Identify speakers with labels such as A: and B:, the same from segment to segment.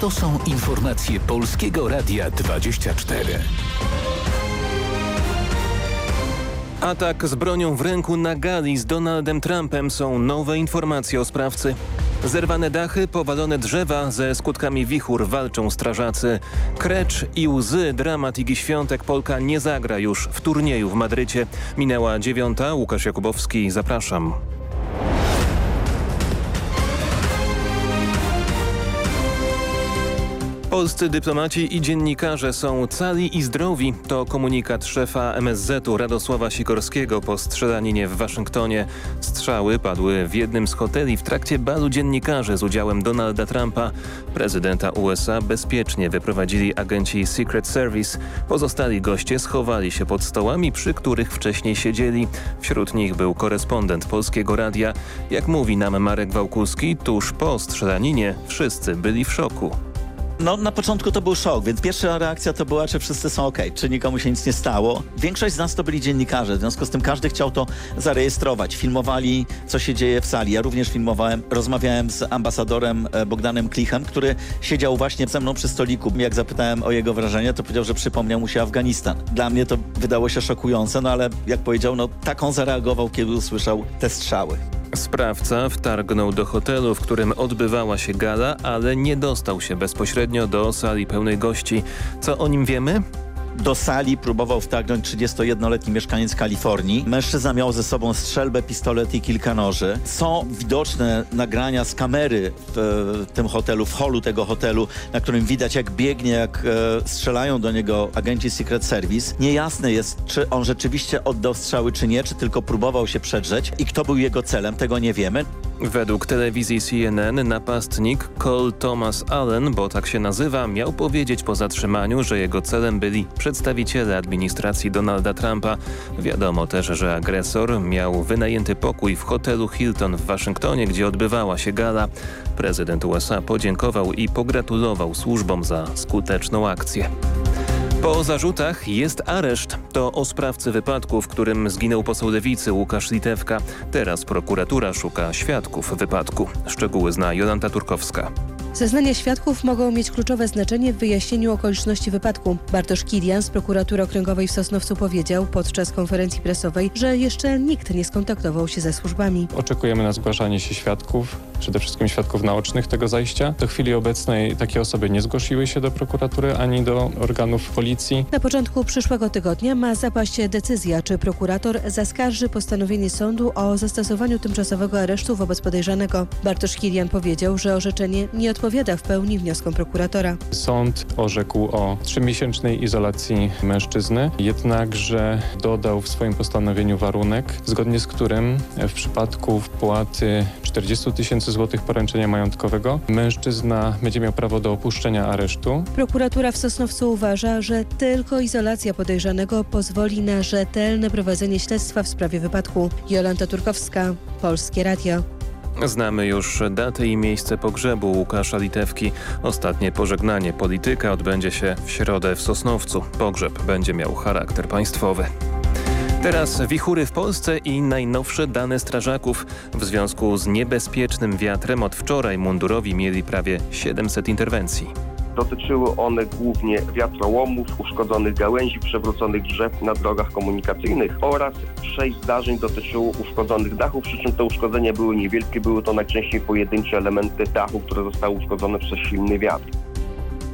A: To są informacje Polskiego Radia 24.
B: Atak z bronią w ręku na gali z Donaldem Trumpem są nowe informacje o sprawcy. Zerwane dachy, powalone drzewa, ze skutkami wichur walczą strażacy. Krecz i łzy, dramat Igi Świątek Polka nie zagra już w turnieju w Madrycie. Minęła dziewiąta, Łukasz Jakubowski, zapraszam. Polscy dyplomaci i dziennikarze są cali i zdrowi. To komunikat szefa MSZ-u Radosława Sikorskiego po strzelaninie w Waszyngtonie. Strzały padły w jednym z hoteli w trakcie balu dziennikarzy z udziałem Donalda Trumpa. Prezydenta USA bezpiecznie wyprowadzili agenci Secret Service. Pozostali goście schowali się pod stołami, przy których wcześniej siedzieli. Wśród nich był korespondent Polskiego Radia. Jak mówi nam Marek Wałkuski, tuż po strzelaninie wszyscy byli w szoku.
C: No na początku to był szok, więc pierwsza reakcja to była, czy wszyscy są ok, czy nikomu się nic nie stało. Większość z nas to byli dziennikarze, w związku z tym każdy chciał to zarejestrować. Filmowali, co się dzieje w sali. Ja również filmowałem, rozmawiałem z ambasadorem e, Bogdanem Klichem, który siedział właśnie ze mną przy stoliku. Jak zapytałem o jego wrażenie, to powiedział, że przypomniał mu się Afganistan. Dla mnie to wydało się szokujące, no ale jak powiedział, no tak on zareagował, kiedy usłyszał te strzały.
B: Sprawca wtargnął do hotelu, w którym odbywała się gala, ale nie dostał się bezpośrednio do sali pełnej gości. Co o nim wiemy?
C: Do sali próbował wtargnąć 31-letni mieszkaniec Kalifornii. Mężczyzna miał ze sobą strzelbę, pistolet i kilka noży. Są widoczne nagrania z kamery w, w tym hotelu, w holu tego hotelu, na którym widać jak biegnie, jak e, strzelają do niego agenci Secret Service. Niejasne jest, czy on rzeczywiście oddał strzały, czy nie, czy tylko próbował się przedrzeć i kto był jego celem, tego nie wiemy.
B: Według telewizji CNN napastnik Cole Thomas Allen, bo tak się nazywa, miał powiedzieć po zatrzymaniu, że jego celem byli przedstawiciele administracji Donalda Trumpa. Wiadomo też, że agresor miał wynajęty pokój w hotelu Hilton w Waszyngtonie, gdzie odbywała się gala. Prezydent USA podziękował i pogratulował służbom za skuteczną akcję. Po zarzutach jest areszt. To o sprawcy wypadku, w którym zginął poseł Lewicy Łukasz Litewka. Teraz prokuratura szuka świadków wypadku. Szczegóły zna Jolanta Turkowska.
D: Zeznania świadków mogą mieć kluczowe znaczenie w wyjaśnieniu okoliczności wypadku. Bartosz Kilian z prokuratury okręgowej w Sosnowcu powiedział podczas konferencji prasowej, że jeszcze nikt nie skontaktował się ze służbami.
E: Oczekujemy na zgłaszanie się świadków, przede wszystkim świadków naocznych tego zajścia. Do chwili obecnej takie osoby nie zgłosiły się do prokuratury ani do organów policji.
D: Na początku przyszłego tygodnia ma zapaść decyzja, czy prokurator zaskarży postanowienie sądu o zastosowaniu tymczasowego aresztu wobec podejrzanego. Bartosz Kilian powiedział, że orzeczenie nie odpowiada w pełni wnioskom prokuratora.
E: Sąd orzekł o trzymiesięcznej izolacji mężczyzny, jednakże dodał w swoim postanowieniu warunek, zgodnie z którym w przypadku wpłaty 40 tysięcy złotych poręczenia majątkowego mężczyzna będzie miał prawo do opuszczenia aresztu.
D: Prokuratura w Sosnowcu uważa, że tylko izolacja podejrzanego pozwoli na rzetelne prowadzenie śledztwa w sprawie wypadku. Jolanta Turkowska, Polskie Radio.
B: Znamy już datę i miejsce pogrzebu Łukasza Litewki. Ostatnie pożegnanie polityka odbędzie się w środę w Sosnowcu. Pogrzeb będzie miał charakter państwowy. Teraz wichury w Polsce i najnowsze dane strażaków. W związku z niebezpiecznym wiatrem od wczoraj mundurowi mieli prawie 700 interwencji.
F: Dotyczyły one głównie wiatrołomów, uszkodzonych gałęzi, przewróconych drzew na drogach komunikacyjnych oraz sześć zdarzeń dotyczyło uszkodzonych dachów, przy czym te uszkodzenia były niewielkie, były to najczęściej pojedyncze elementy dachu, które zostały uszkodzone przez silny wiatr.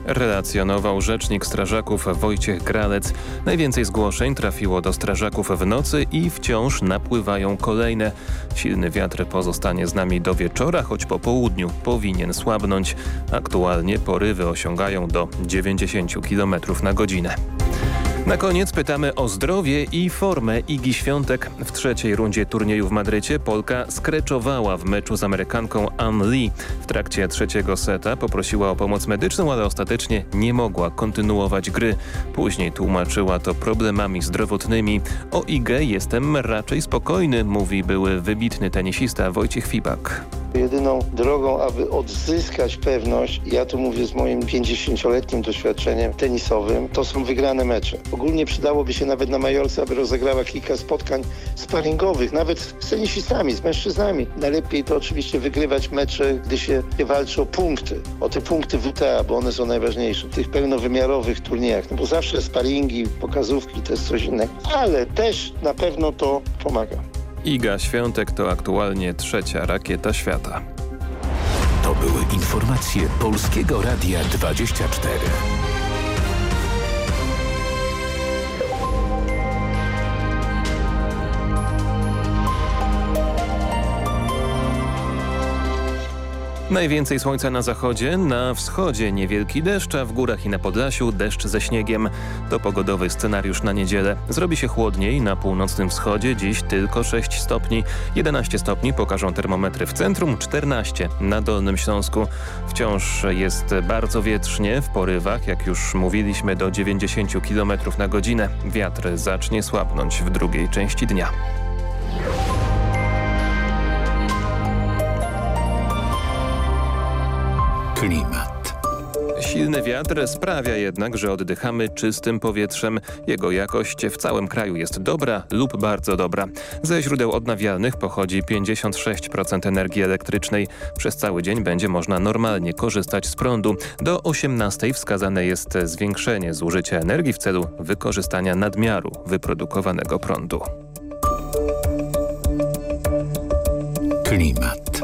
B: Relacjonował rzecznik strażaków Wojciech Gralec. Najwięcej zgłoszeń trafiło do strażaków w nocy i wciąż napływają kolejne. Silny wiatr pozostanie z nami do wieczora, choć po południu powinien słabnąć. Aktualnie porywy osiągają do 90 km na godzinę. Na koniec pytamy o zdrowie i formę Igi Świątek. W trzeciej rundzie turnieju w Madrycie Polka skreczowała w meczu z Amerykanką Ann Lee. W trakcie trzeciego seta poprosiła o pomoc medyczną, ale ostatecznie nie mogła kontynuować gry. Później tłumaczyła to problemami zdrowotnymi. O Igę jestem raczej spokojny, mówi były wybitny tenisista Wojciech Fibak.
G: Jedyną drogą, aby odzyskać pewność, ja tu mówię z moim 50-letnim doświadczeniem tenisowym, to są wygrane mecze. Ogólnie przydałoby się nawet na Majorce, aby rozegrała kilka spotkań sparingowych, nawet z tenisistami, z mężczyznami. Najlepiej to oczywiście wygrywać mecze, gdy się walczy o punkty, o te punkty WTA, bo one są najważniejsze w tych pełnowymiarowych turniejach, no bo zawsze sparingi, pokazówki to jest coś innego, ale też na pewno to pomaga.
B: Iga Świątek to aktualnie trzecia rakieta świata.
A: To były informacje Polskiego Radia 24.
B: Najwięcej słońca na zachodzie, na wschodzie niewielki deszcz, a w górach i na Podlasiu deszcz ze śniegiem. To pogodowy scenariusz na niedzielę. Zrobi się chłodniej, na północnym wschodzie dziś tylko 6 stopni. 11 stopni pokażą termometry w centrum, 14 na Dolnym Śląsku. Wciąż jest bardzo wietrznie, w porywach, jak już mówiliśmy, do 90 km na godzinę. Wiatr zacznie słabnąć w drugiej części dnia.
A: Klimat.
B: Silny wiatr sprawia jednak, że oddychamy czystym powietrzem. Jego jakość w całym kraju jest dobra lub bardzo dobra. Ze źródeł odnawialnych pochodzi 56% energii elektrycznej. Przez cały dzień będzie można normalnie korzystać z prądu. Do 18 wskazane jest zwiększenie zużycia energii w celu wykorzystania nadmiaru wyprodukowanego prądu.
A: Klimat.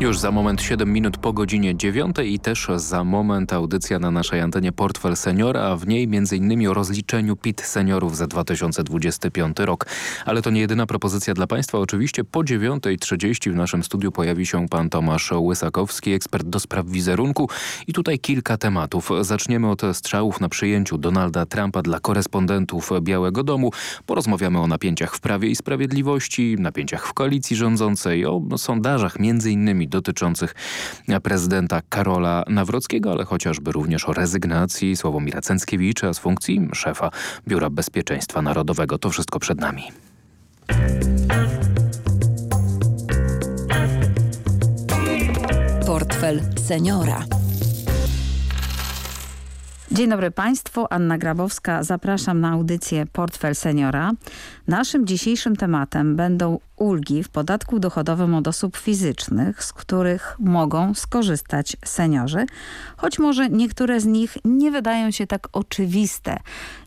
H: Już za moment 7 minut po godzinie 9 i też za moment audycja na naszej antenie Portfel Seniora, a w niej m.in. o rozliczeniu PIT seniorów za 2025 rok. Ale to nie jedyna propozycja dla Państwa. Oczywiście po 9.30 w naszym studiu pojawi się pan Tomasz Łysakowski, ekspert do spraw wizerunku. I tutaj kilka tematów. Zaczniemy od strzałów na przyjęciu Donalda Trumpa dla korespondentów Białego Domu. Porozmawiamy o napięciach w Prawie i Sprawiedliwości, napięciach w koalicji rządzącej, o sondażach między innymi dotyczących prezydenta Karola Nawrockiego, ale chociażby również o rezygnacji Sławomira Cęckiewicza z funkcji szefa Biura Bezpieczeństwa Narodowego. To wszystko przed nami.
I: Portfel seniora.
J: Dzień dobry Państwu, Anna Grabowska. Zapraszam na audycję Portfel Seniora. Naszym dzisiejszym tematem będą ulgi w podatku dochodowym od osób fizycznych, z których mogą skorzystać seniorzy, choć może niektóre z nich nie wydają się tak oczywiste,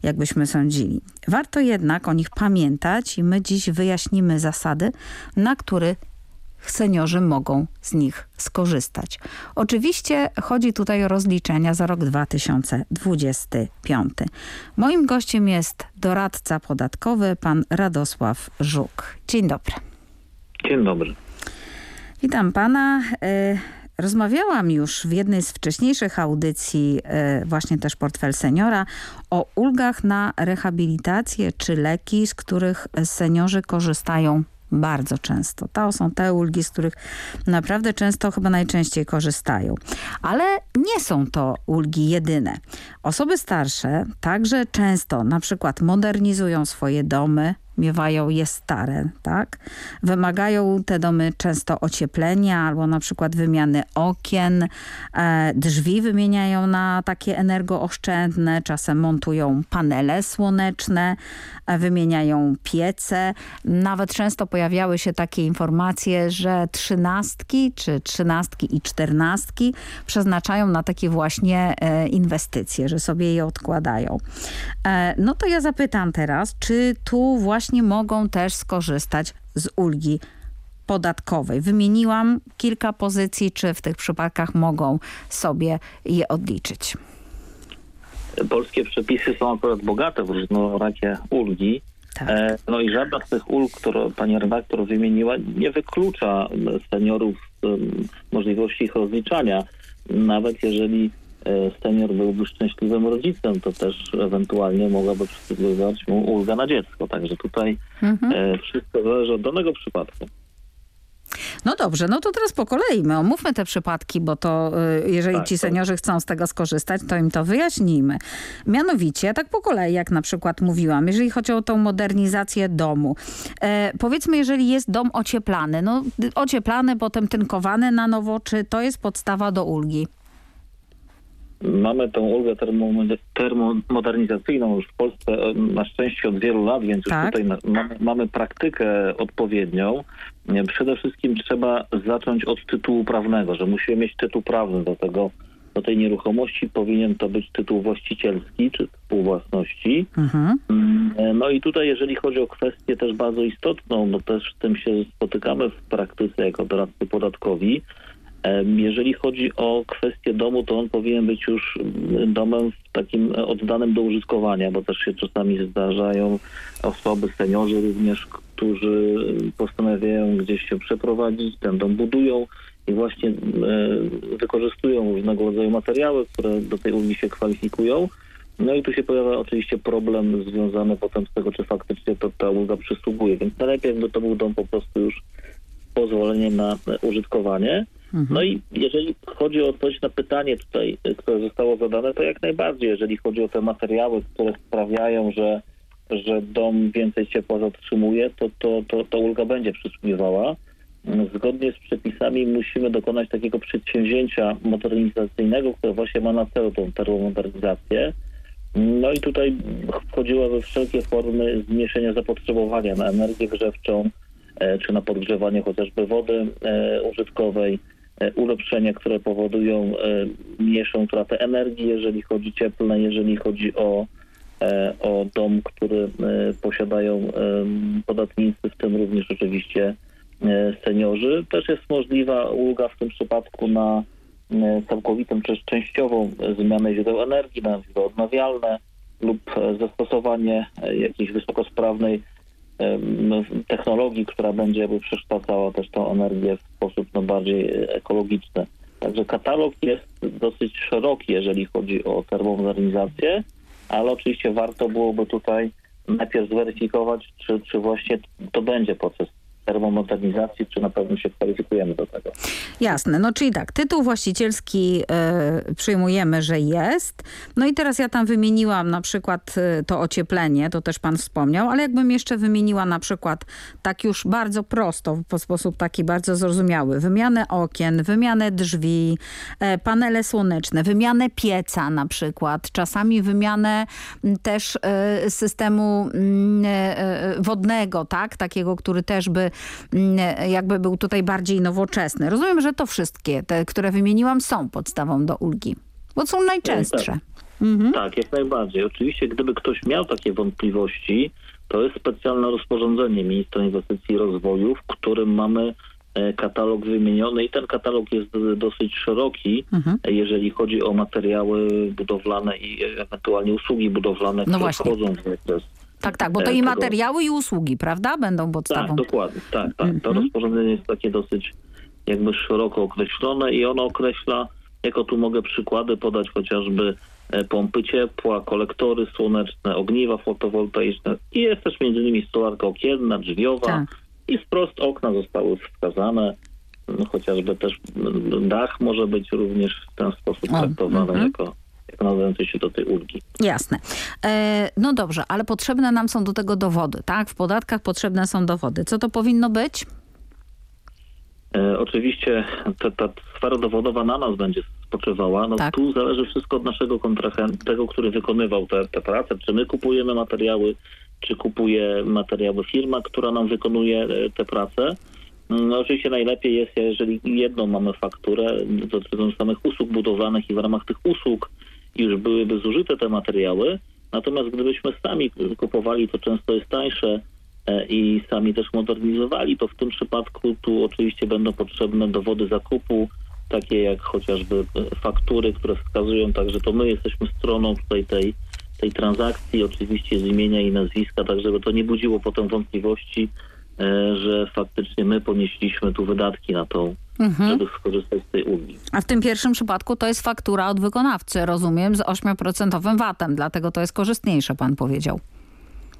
J: jakbyśmy sądzili. Warto jednak o nich pamiętać i my dziś wyjaśnimy zasady, na których seniorzy mogą z nich skorzystać. Oczywiście chodzi tutaj o rozliczenia za rok 2025. Moim gościem jest doradca podatkowy pan Radosław Żuk. Dzień dobry.
K: Dzień dobry.
J: Witam pana. E, rozmawiałam już w jednej z wcześniejszych audycji, e, właśnie też Portfel Seniora, o ulgach na rehabilitację czy leki, z których seniorzy korzystają bardzo często. To są te ulgi, z których naprawdę często, chyba najczęściej korzystają. Ale nie są to ulgi jedyne. Osoby starsze także często na przykład modernizują swoje domy, miewają je stare, tak? Wymagają te domy często ocieplenia albo na przykład wymiany okien, e, drzwi wymieniają na takie energooszczędne, czasem montują panele słoneczne, e, wymieniają piece. Nawet często pojawiały się takie informacje, że trzynastki, czy trzynastki i czternastki przeznaczają na takie właśnie e, inwestycje, że sobie je odkładają. E, no to ja zapytam teraz, czy tu właśnie właśnie mogą też skorzystać z ulgi podatkowej. Wymieniłam kilka pozycji, czy w tych przypadkach mogą sobie je odliczyć.
K: Polskie przepisy są akurat bogate w różnorakie ulgi. Tak. E, no i żadna z tych ulg, którą pani redaktor wymieniła, nie wyklucza seniorów z możliwości ich rozliczania. Nawet jeżeli senior byłby szczęśliwym rodzicem, to też ewentualnie mogłaby przysługiwać mu ulga na dziecko. Także tutaj mhm. E, wszystko zależy od danego przypadku.
J: No dobrze, no to teraz po kolei my omówmy te przypadki, bo to y, jeżeli
K: Tak,
J: ci seniorzy chcą z tego skorzystać, to im to wyjaśnijmy. Mianowicie, tak po kolei, jak na przykład mówiłam, jeżeli chodzi o tą modernizację domu. E, powiedzmy, jeżeli jest dom ocieplany, no y, ocieplany, potem tynkowany na nowo, czy to jest podstawa do ulgi?
K: Mamy tą ulgę termo- termomodernizacyjną już w Polsce e, na szczęście od wielu lat, więc
J: Tak.
K: już tutaj na, mamy, mamy praktykę odpowiednią. Nie, Przede wszystkim trzeba zacząć od tytułu prawnego, że musimy mieć tytuł prawny do tego, do tej nieruchomości. Powinien to być tytuł właścicielski czy współwłasności.
J: Mhm.
K: Mm, No i tutaj, jeżeli chodzi o kwestię też bardzo istotną, bo też z tym się spotykamy w praktyce jako doradcy podatkowi, jeżeli chodzi o kwestię domu, to on powinien być już mm, domem takim e, oddanym do użytkowania, bo też się czasami zdarzają osoby, seniorzy również, którzy postanawiają gdzieś się przeprowadzić, ten dom budują i właśnie e, wykorzystują różnego rodzaju materiały, które do tej ulgi się kwalifikują. No i tu się pojawia oczywiście problem związany potem z tego, czy faktycznie to, ta ulga przysługuje. Więc najlepiej jakby to był dom po prostu już z pozwoleniem na e, No i jeżeli chodzi o odpowiedź na pytanie tutaj, które zostało zadane, to jak najbardziej, jeżeli chodzi o te materiały, które sprawiają, że, że dom więcej ciepła zatrzymuje, to, to, to, to ulga będzie przysługiwała. Zgodnie z przepisami musimy dokonać takiego przedsięwzięcia modernizacyjnego, które właśnie ma na celu tą termomodernizację. No i tutaj wchodziło we wszelkie formy zmniejszenia zapotrzebowania na energię grzewczą, e, czy na podgrzewanie chociażby wody e, użytkowej, ulepszenia, które powodują e, mniejszą utratę energii, jeżeli chodzi cieplne, jeżeli chodzi o, e, o dom, który e, posiadają podatnicy, w tym również oczywiście seniorzy. Też jest możliwa ulga w tym przypadku na całkowitą czy częściową zmianę źródeł energii na źródła odnawialne lub zastosowanie jakiejś wysokosprawnej technologii, która będzie przekształcała też tą energię w sposób no, bardziej ekologiczny. Także katalog jest dosyć szeroki, jeżeli chodzi o termomodernizację, ale oczywiście warto byłoby tutaj najpierw zweryfikować, czy, czy właśnie to będzie proces termomodernizacji, czy na pewno się kwalifikujemy do tego.
J: Jasne, no czyli tak, tytuł właścicielski e, przyjmujemy, że jest. No i teraz ja tam wymieniłam na przykład e, to ocieplenie, to też pan wspomniał, ale jakbym jeszcze wymieniła na przykład tak już bardzo prosto, w sposób taki bardzo zrozumiały, wymianę okien, wymianę drzwi, e, panele słoneczne, wymianę pieca na przykład, czasami wymianę też systemu wodnego, tak, takiego, który też by jakby był tutaj bardziej nowoczesny. Rozumiem, że to wszystkie, te, które wymieniłam, są podstawą do ulgi, bo są najczęstsze. Mhm.
K: Tak, jak najbardziej. Oczywiście, gdyby ktoś miał takie wątpliwości, to jest specjalne rozporządzenie Ministra Inwestycji i Rozwoju, w którym mamy e, katalog wymieniony i ten katalog jest dosyć szeroki,
J: Mhm.
K: jeżeli chodzi o materiały budowlane i ewentualnie usługi budowlane,
J: No
K: które
J: właśnie.
K: wchodzą w zakres.
J: Tak, tak, bo
K: e,
J: to i
K: tego-
J: materiały i usługi, prawda? Będą podstawą.
K: Tak, dokładnie. Tak, tak. To
J: Mhm.
K: rozporządzenie jest takie dosyć jakby szeroko określone i ono określa, jako tu mogę przykłady podać, chociażby e, pompy ciepła, kolektory słoneczne, ogniwa fotowoltaiczne i jest też między innymi stolarka okienna, drzwiowa
J: Tak.
K: i wprost okna zostały wskazane. No, chociażby też dach może być również w ten sposób traktowany
J: mhm.
K: jako nadawiący się do tej ulgi.
J: Jasne. E, no dobrze, ale potrzebne nam są do tego dowody, tak? W podatkach potrzebne są dowody. Co to powinno być?
K: E, oczywiście ta, ta sfera dowodowa na nas będzie spoczywała. No
J: Tak.
K: tu zależy wszystko od naszego kontrahenta, tego, który wykonywał te, te prace. Czy my kupujemy materiały, czy kupuje materiały firma, która nam wykonuje e, te prace. No oczywiście najlepiej jest, jeżeli jedną mamy fakturę dotyczącą samych usług budowlanych i w ramach tych usług już byłyby zużyte te materiały. Natomiast gdybyśmy sami kupowali, to często jest tańsze e, i sami też modernizowali, to w tym przypadku tu oczywiście będą potrzebne dowody zakupu, takie jak chociażby e, faktury, które wskazują tak, że to my jesteśmy stroną tutaj tej, tej transakcji, oczywiście z imienia i nazwiska, tak żeby to nie budziło potem wątpliwości, że faktycznie my ponieśliśmy tu wydatki na tą,
J: Mhm.
K: żeby skorzystać z tej ulgi.
J: A w tym pierwszym przypadku to jest faktura od wykonawcy, rozumiem, z 8% VAT-em, dlatego to jest korzystniejsze, pan powiedział.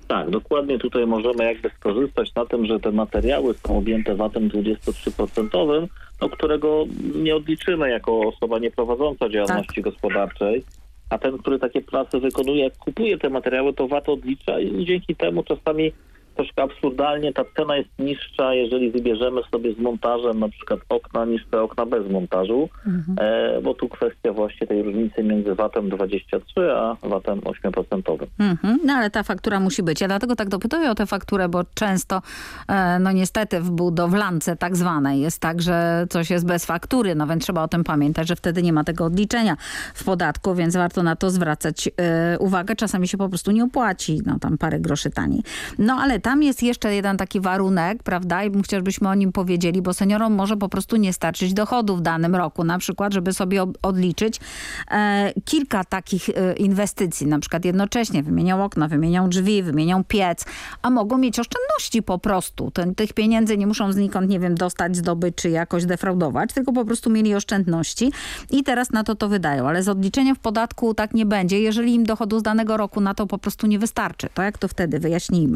K: Tak, dokładnie tutaj możemy jakby skorzystać na tym, że te materiały są objęte VAT-em 23%, no, którego nie odliczymy jako osoba nieprowadząca działalności tak. gospodarczej, a ten, który takie prace wykonuje, jak kupuje te materiały, to VAT odlicza i dzięki temu czasami troszkę absurdalnie ta cena jest niższa, jeżeli wybierzemy sobie z montażem na przykład okna niż te okna bez montażu, mhm. e, bo tu kwestia właśnie tej różnicy między VAT-em 23 a VAT-em 8%.
J: Mhm. No ale ta faktura musi być. Ja dlatego tak dopytuję o tę fakturę, bo często e, no niestety w budowlance tak zwanej jest tak, że coś jest bez faktury, no więc trzeba o tym pamiętać, że wtedy nie ma tego odliczenia w podatku, więc warto na to zwracać e, uwagę. Czasami się po prostu nie opłaci, no tam parę groszy taniej. No ale tam jest jeszcze jeden taki warunek, prawda, i bym chciał, żebyśmy o nim powiedzieli, bo seniorom może po prostu nie starczyć dochodu w danym roku, na przykład, żeby sobie odliczyć e, kilka takich e, inwestycji, na przykład jednocześnie wymienią okna, wymienią drzwi, wymienią piec, a mogą mieć oszczędności po prostu. Ten, tych pieniędzy nie muszą znikąd, nie wiem, dostać, zdobyć czy jakoś defraudować, tylko po prostu mieli oszczędności i teraz na to to wydają, ale z odliczeniem w podatku tak nie będzie, jeżeli im dochodu z danego roku na to po prostu nie wystarczy. To jak to wtedy? Wyjaśnijmy.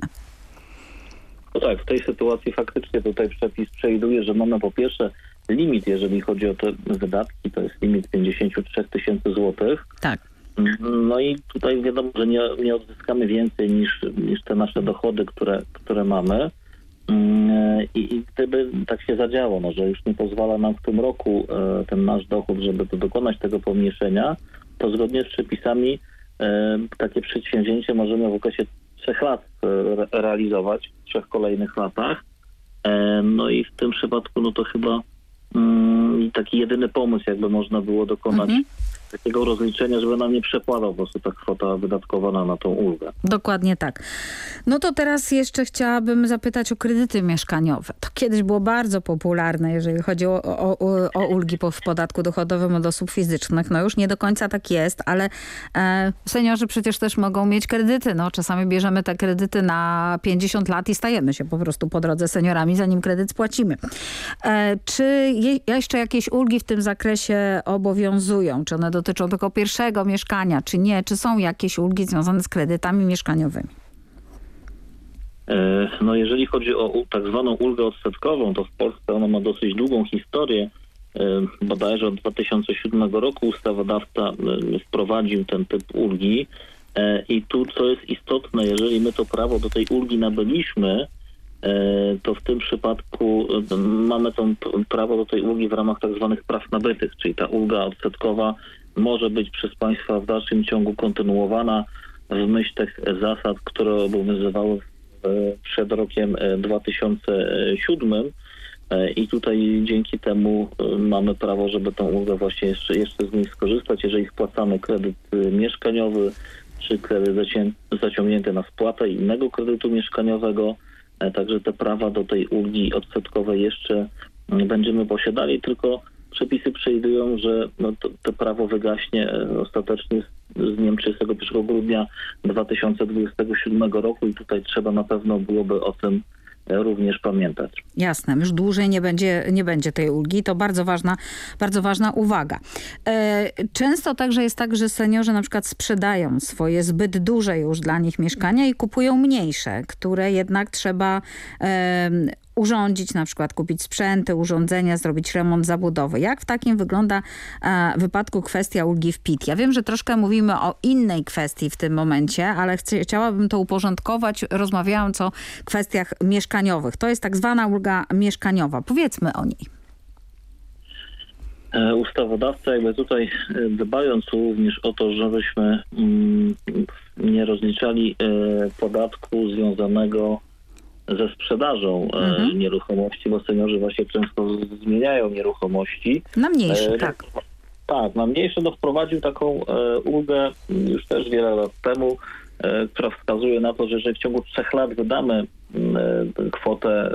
K: No tak, w tej sytuacji faktycznie tutaj przepis przewiduje, że mamy po pierwsze limit, jeżeli chodzi o te wydatki, to jest limit 53 tysięcy złotych.
J: Tak.
K: No i tutaj wiadomo, że nie, nie odzyskamy więcej niż, niż te nasze dochody, które, które mamy. I, I gdyby tak się zadziało, no, że już nie pozwala nam w tym roku e, ten nasz dochód, żeby to dokonać tego pomniejszenia, to zgodnie z przepisami e, takie przedsięwzięcie możemy w okresie trzech lat e, realizować, w trzech kolejnych latach. E, no i w tym przypadku, no to chyba mm, taki jedyny pomysł, jakby można było dokonać mhm takiego rozliczenia, żeby nam nie przekładał po prostu ta kwota wydatkowana na tą ulgę.
J: Dokładnie tak. No to teraz jeszcze chciałabym zapytać o kredyty mieszkaniowe. To kiedyś było bardzo popularne, jeżeli chodzi o, o, o ulgi w podatku dochodowym od osób fizycznych. No już nie do końca tak jest, ale e, seniorzy przecież też mogą mieć kredyty. No czasami bierzemy te kredyty na 50 lat i stajemy się po prostu po drodze seniorami, zanim kredyt spłacimy. E, czy je, jeszcze jakieś ulgi w tym zakresie obowiązują? Czy one dotyczą tylko pierwszego mieszkania, czy nie? Czy są jakieś ulgi związane z kredytami mieszkaniowymi?
K: E, no jeżeli chodzi o tak zwaną ulgę odsetkową, to w Polsce ona ma dosyć długą historię. E, bodajże od 2007 roku ustawodawca e, wprowadził ten typ ulgi. I tu co jest istotne, jeżeli my to prawo do tej ulgi nabyliśmy, to w tym przypadku mamy to prawo do tej ulgi w ramach tak zwanych praw nabytych, czyli ta ulga odsetkowa może być przez państwa w dalszym ciągu kontynuowana w myśl tych zasad, które obowiązywały przed rokiem 2007 e, e, i tutaj dzięki temu e, mamy prawo, żeby tą ulgę właśnie jeszcze, jeszcze z niej skorzystać, jeżeli spłacamy kredyt mieszkaniowy czy kredyt zaciągnięty na spłatę innego kredytu mieszkaniowego. Także te prawa do tej ulgi odsetkowej jeszcze będziemy posiadali, tylko przepisy przewidują, że no, to, to, prawo wygaśnie e, ostatecznie z dniem 31 grudnia 2027 roku i tutaj trzeba na pewno byłoby o tym e, również pamiętać.
J: Jasne, już dłużej nie będzie, nie będzie tej ulgi. To bardzo ważna, bardzo ważna uwaga. E, często także jest tak, że seniorzy na przykład sprzedają swoje zbyt duże już dla nich mieszkania i kupują mniejsze, które jednak trzeba urządzić, na przykład kupić sprzęty, urządzenia, zrobić remont zabudowy. Jak w takim wygląda e, wypadku kwestia ulgi w PIT? Ja wiem, że troszkę mówimy o innej kwestii w tym momencie, ale chciałabym to uporządkować, rozmawiając o kwestiach mieszkaniowych. To jest tak zwana ulga mieszkaniowa. Powiedzmy o niej.
K: E, ustawodawca jakby tutaj e, dbając również o to, żebyśmy mm, nie rozliczali e, podatku związanego ze sprzedażą e, mhm. nieruchomości, bo seniorzy właśnie często zmieniają nieruchomości.
J: Na mniejsze, e, tak.
K: Tak, na mniejsze no, wprowadził taką e, ulgę już też wiele lat temu, która wskazuje na to, że jeżeli w ciągu trzech lat wydamy e, kwotę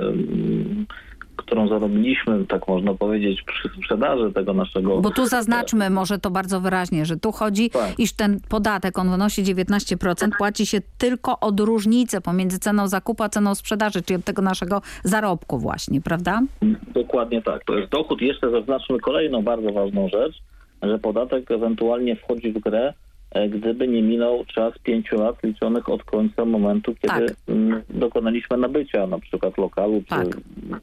K: którą zarobiliśmy, tak można powiedzieć, przy sprzedaży tego naszego...
J: Bo tu zaznaczmy może to bardzo wyraźnie, że tu chodzi, tak. iż ten podatek, on wynosi 19%, płaci się tylko od różnicy pomiędzy ceną zakupu a ceną sprzedaży, czyli od tego naszego zarobku właśnie, prawda?
K: Dokładnie tak. To jest dochód. Jeszcze zaznaczmy kolejną bardzo ważną rzecz, że podatek ewentualnie wchodzi w grę gdyby nie minął czas pięciu lat liczonych od końca momentu, kiedy
J: Tak.
K: dokonaliśmy nabycia na przykład lokalu czy
J: Tak.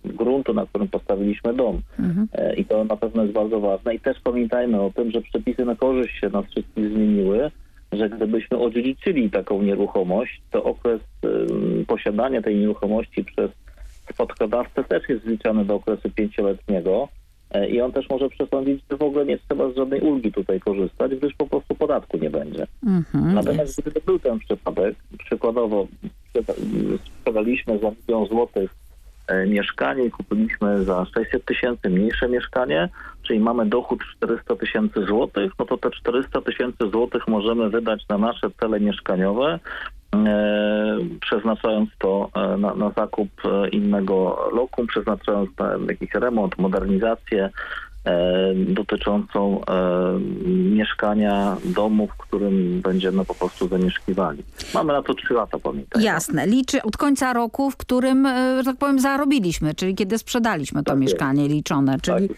K: gruntu, na którym postawiliśmy dom.
J: Mhm.
K: E, I to na pewno jest bardzo ważne. I też pamiętajmy o tym, że przepisy na korzyść się nas wszystkich zmieniły, że gdybyśmy odziedziczyli taką nieruchomość, to okres posiadania tej nieruchomości przez spadkodawcę też jest zliczany do okresu pięcioletniego e, i on też może przesądzić, że w ogóle nie trzeba z żadnej ulgi tutaj korzystać, gdyż po prostu podatku nie będzie.
J: Mhm.
K: Natomiast gdyby był ten przypadek, przykładowo sprzeda- sprzedaliśmy za milion złotych e, mieszkanie i kupiliśmy za 600 tysięcy mniejsze mieszkanie, czyli mamy dochód 400 tysięcy złotych, no to te 400 tysięcy złotych możemy wydać na nasze cele mieszkaniowe, e, przeznaczając to e, na, na zakup e, innego lokum, przeznaczając na jakiś remont, modernizację e, dotyczącą e, mieszkania, domu, w którym będziemy po prostu zamieszkiwali. Mamy na to trzy lata, pamiętaj.
J: Jasne. Liczy od końca roku, w którym, e, że tak powiem, zarobiliśmy, czyli kiedy sprzedaliśmy to
K: Tak jest.
J: mieszkanie liczone. Czyli...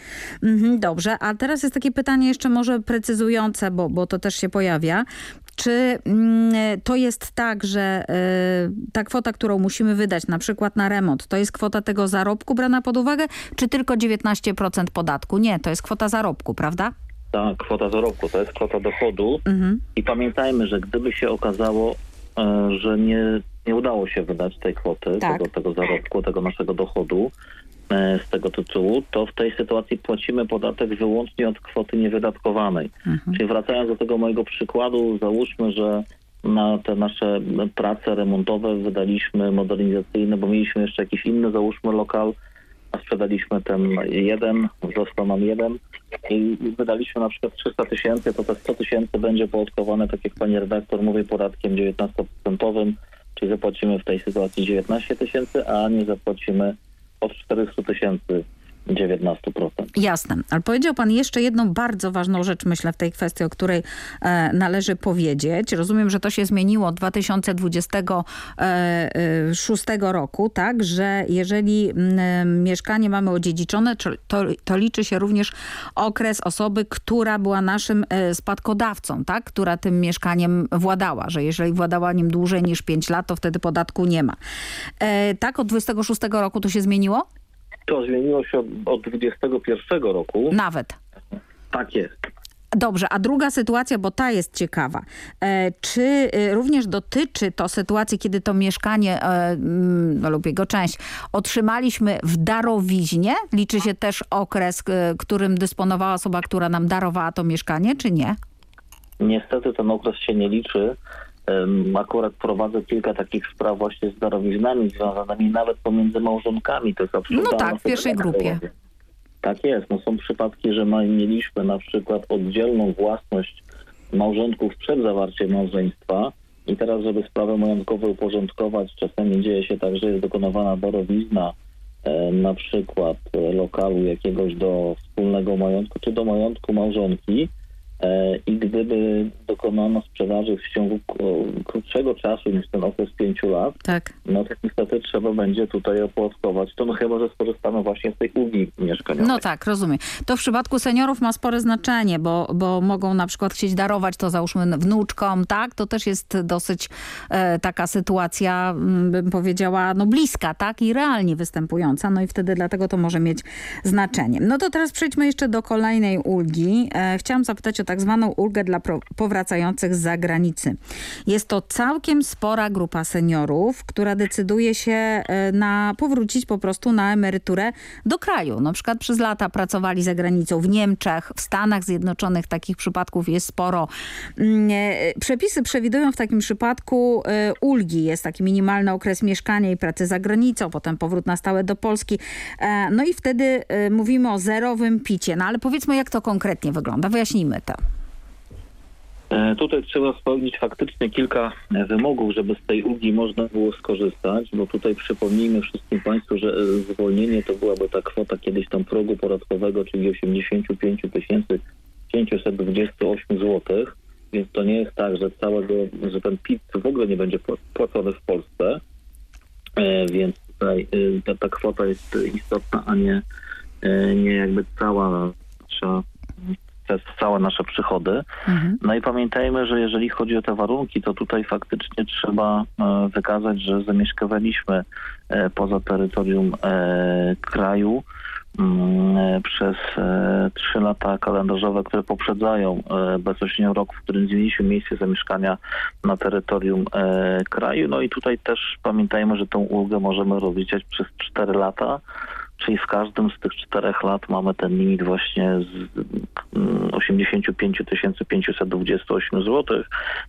J: Mhm, dobrze, a teraz jest takie pytanie jeszcze może precyzujące, bo, bo to też się pojawia. Czy mm, to jest tak, że e, ta kwota, którą musimy wydać na przykład na remont, to jest kwota tego zarobku brana pod uwagę, czy tylko 19% podatku? Nie, to jest kwota zarobku, prawda?
K: Ta kwota zarobku to jest kwota dochodu
J: Mhm.
K: i pamiętajmy, że gdyby się okazało, e, że nie, nie udało się wydać tej kwoty,
J: Tak.
K: tego, tego zarobku, tego naszego dochodu z tego tytułu, to w tej sytuacji płacimy podatek wyłącznie od kwoty niewydatkowanej.
J: Mhm.
K: Czyli wracając do tego mojego przykładu, załóżmy, że na te nasze prace remontowe wydaliśmy modernizacyjne, bo mieliśmy jeszcze jakiś inny, załóżmy lokal, a sprzedaliśmy ten jeden, został nam jeden i wydaliśmy na przykład 300 tysięcy, to te 100 tysięcy będzie podatkowane, tak jak pani redaktor mówi, podatkiem 19%, czyli zapłacimy w tej sytuacji 19 tysięcy, a nie zapłacimy od 400 tysięcy 19%.
J: Jasne, ale powiedział pan jeszcze jedną bardzo ważną rzecz, myślę, w tej kwestii, o której e, należy powiedzieć. Rozumiem, że to się zmieniło od 2026 roku, tak, że jeżeli mm, mieszkanie mamy odziedziczone, to, to liczy się również okres osoby, która była naszym e, spadkodawcą, tak, która tym mieszkaniem władała, że jeżeli władała nim dłużej niż 5 lat, to wtedy podatku nie ma. E, tak, od 26 roku to się zmieniło?
K: To zmieniło się od, od 21 roku.
J: Nawet.
K: Tak jest.
J: Dobrze, a druga sytuacja, bo ta jest ciekawa. E, czy e, również dotyczy to sytuacji, kiedy to mieszkanie e, mm, no, lub jego część otrzymaliśmy w darowiźnie? Liczy się też okres, którym dysponowała osoba, która nam darowała to mieszkanie, czy nie?
K: Niestety ten okres się nie liczy. Akurat prowadzę kilka takich spraw właśnie z darowiznami związanymi nawet pomiędzy małżonkami. To jest absolutnie
J: No tak, w pierwszej grupie.
K: Tak jest. No są przypadki, że ma- mieliśmy na przykład oddzielną własność małżonków przed zawarciem małżeństwa i teraz, żeby sprawę majątkową uporządkować, czasami dzieje się tak, że jest dokonywana darowizna e, na przykład e, lokalu jakiegoś do wspólnego majątku, czy do majątku małżonki i gdyby dokonano sprzedaży w ciągu krótszego czasu niż ten okres pięciu lat,
J: Tak.
K: no to niestety trzeba będzie tutaj opłatkować. To no chyba, że skorzystamy właśnie z tej ulgi mieszkaniowej.
J: No tak, rozumiem. To w przypadku seniorów ma spore znaczenie, bo, bo mogą na przykład chcieć darować to załóżmy wnuczkom, tak? To też jest dosyć e, taka sytuacja, mm, bym powiedziała, no bliska, tak? I realnie występująca. No i wtedy dlatego to może mieć znaczenie. No to teraz przejdźmy jeszcze do kolejnej ulgi. E, chciałam zapytać o tak zwaną ulgę dla powracających z zagranicy. Jest to całkiem spora grupa seniorów, która decyduje się e, na powrócić po prostu na emeryturę do kraju. Na przykład przez lata pracowali za granicą w Niemczech, w Stanach Zjednoczonych takich przypadków jest sporo. Mm, e, Przepisy przewidują w takim przypadku e, ulgi. Jest taki minimalny okres mieszkania i pracy za granicą, potem powrót na stałe do Polski. No i wtedy mówimy o zerowym picie. No ale powiedzmy jak to konkretnie wygląda. Wyjaśnijmy to.
K: E, Tutaj trzeba spełnić faktycznie kilka e, wymogów, żeby z tej ulgi można było skorzystać, bo tutaj przypomnijmy wszystkim Państwu, że e, zwolnienie to byłaby ta kwota kiedyś tam progu podatkowego, czyli 85 528 zł, więc to nie jest tak, że całego, że ten PIT w ogóle nie będzie pła- płacony w Polsce, więc tutaj ta, ta kwota jest istotna, a nie, nie jakby cała przez całe nasze przychody.
J: Mhm.
K: No i pamiętajmy, że jeżeli chodzi o te warunki, to tutaj faktycznie trzeba e, wykazać, że zamieszkowaliśmy e, poza terytorium e, kraju mm, przez trzy lata kalendarzowe, które poprzedzają bezpośrednio rok, w którym zmieniliśmy miejsce zamieszkania na terytorium kraju. No i tutaj też pamiętajmy, że tą ulgę możemy rozliczać przez cztery lata. Czyli w każdym z tych czterech lat mamy ten limit właśnie z mm, 85 528 zł.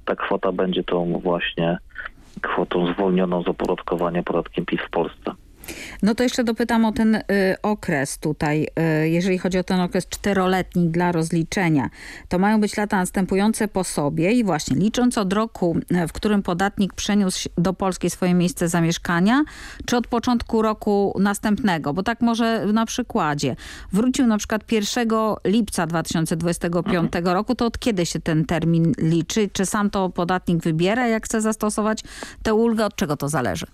K: Ta kwota będzie tą właśnie kwotą zwolnioną z opodatkowania podatkiem PIT w Polsce.
J: No to jeszcze dopytam o ten y, okres tutaj. Y, jeżeli chodzi o ten okres czteroletni dla rozliczenia, to mają być lata następujące po sobie i właśnie licząc od roku, w którym podatnik przeniósł do Polski swoje miejsce zamieszkania, czy od początku roku następnego? Bo tak może na przykładzie. Wrócił na przykład 1 lipca 2025 roku, to od kiedy się ten termin liczy? Czy sam to podatnik wybiera, jak chce zastosować tę ulgę? Od czego to zależy?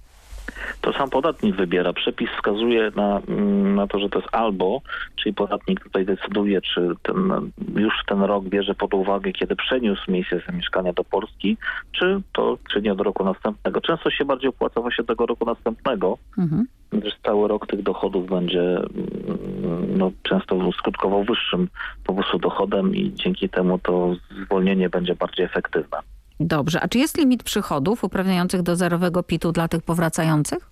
K: To sam podatnik wybiera. Przepis wskazuje na, mm, na to, że to jest albo, czyli podatnik tutaj decyduje, czy ten, już ten rok bierze pod uwagę, kiedy przeniósł miejsce zamieszkania do Polski, czy to czyni od roku następnego. Często się bardziej opłaca właśnie tego roku następnego,
J: Mhm.
K: gdyż cały rok tych dochodów będzie mm, no, często skutkował wyższym po prostu dochodem i dzięki temu to zwolnienie będzie bardziej efektywne.
J: Dobrze. A czy jest limit przychodów uprawniających do zerowego PIT-u dla tych powracających?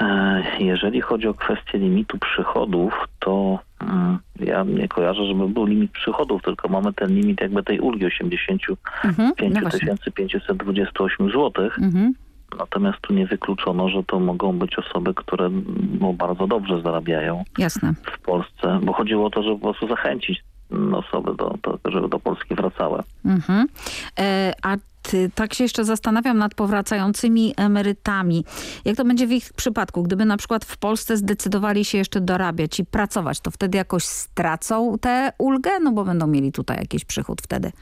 K: E, Jeżeli chodzi o kwestię limitu przychodów, to mm, ja nie kojarzę, żeby był limit przychodów, tylko mamy ten limit jakby tej ulgi 85
J: Mhm. No właśnie.
K: 528 zł.
J: Mhm.
K: Natomiast tu nie wykluczono, że to mogą być osoby, które no, bardzo dobrze zarabiają
J: Jasne.
K: w Polsce, bo chodziło o to, żeby po prostu zachęcić osoby do, do, żeby do Polski wracały.
J: Mhm. E, a ty, tak się jeszcze zastanawiam nad powracającymi emerytami. Jak to będzie w ich przypadku? Gdyby na przykład w Polsce zdecydowali się jeszcze dorabiać i pracować, to wtedy jakoś stracą tę ulgę? No bo będą mieli tutaj jakiś przychód wtedy.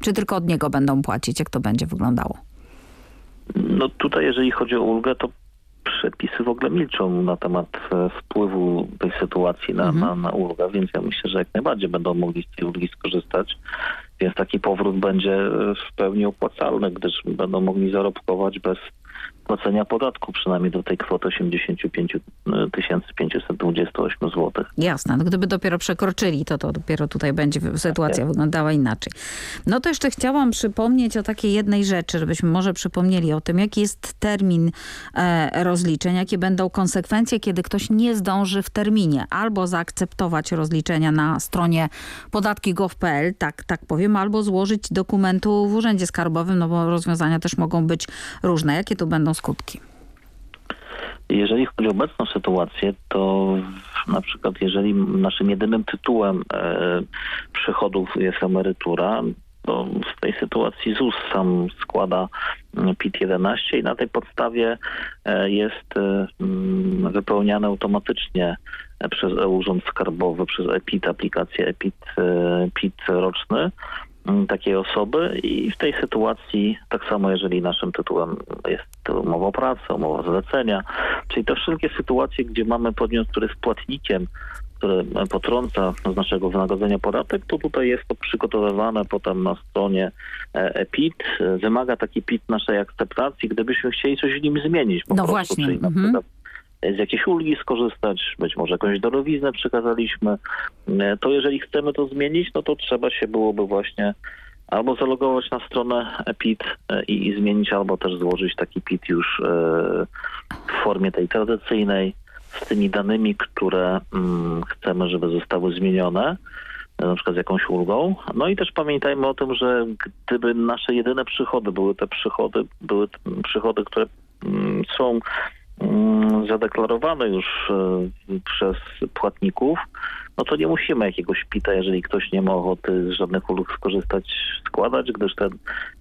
J: Czy tylko od niego będą płacić? Jak to będzie wyglądało?
K: No tutaj jeżeli chodzi o ulgę, to przepisy w ogóle milczą na temat e, wpływu tej sytuacji na,
J: Mhm.
K: na, na ulgę, więc ja myślę, że jak najbardziej będą mogli z tej ulgi skorzystać. Więc taki powrót będzie e, w pełni opłacalny, gdyż będą mogli zarobkować bez płacenia podatku, przynajmniej do tej kwoty 85 528 zł.
J: Jasne, no gdyby dopiero przekroczyli, to to dopiero tutaj będzie sytuacja
K: Tak.
J: wyglądała inaczej. No to jeszcze chciałam przypomnieć o takiej jednej rzeczy, żebyśmy może przypomnieli o tym, jaki jest termin e, rozliczeń, jakie będą konsekwencje, kiedy ktoś nie zdąży w terminie albo zaakceptować rozliczenia na stronie podatki.gov.pl, tak, tak powiem, albo złożyć dokumentu w Urzędzie Skarbowym, no bo rozwiązania też mogą być różne. Jakie tu będą skutki?
K: Jeżeli chodzi o obecną sytuację, to na przykład jeżeli naszym jedynym tytułem e, przychodów jest emerytura, to w tej sytuacji ZUS sam składa mm, PIT-11 i na tej podstawie e, jest e, mm, wypełniane automatycznie przez e-Urząd Skarbowy, przez EPIT, aplikację EPIT, PIT roczny takiej osoby i w tej sytuacji tak samo jeżeli naszym tytułem jest umowa o pracę, umowa zlecenia, czyli te wszystkie sytuacje, gdzie mamy podmiot, który jest płatnikiem, który potrąca z naszego wynagrodzenia podatek, to tutaj jest to przygotowywane potem na stronie e, EPIT. E, Wymaga taki PIT naszej akceptacji, gdybyśmy chcieli coś w nim zmienić. Po
J: No
K: prostu,
J: właśnie,
K: Czyli na
J: mhm.
K: Przykład z jakiejś ulgi skorzystać, być może jakąś dorowiznę przekazaliśmy, E, to jeżeli chcemy to zmienić, no to trzeba się byłoby właśnie albo zalogować na stronę PIT e, i, i zmienić, albo też złożyć taki PIT już e, w formie tej tradycyjnej, z tymi danymi, które mm, chcemy, żeby zostały zmienione, e, na przykład z jakąś ulgą. No i też pamiętajmy o tym, że gdyby nasze jedyne przychody były te przychody, były przychody, które mm, są zadeklarowane już e, przez płatników, no to nie musimy jakiegoś PIT-a, jeżeli ktoś nie ma ochoty z żadnych ulg skorzystać, składać, gdyż ten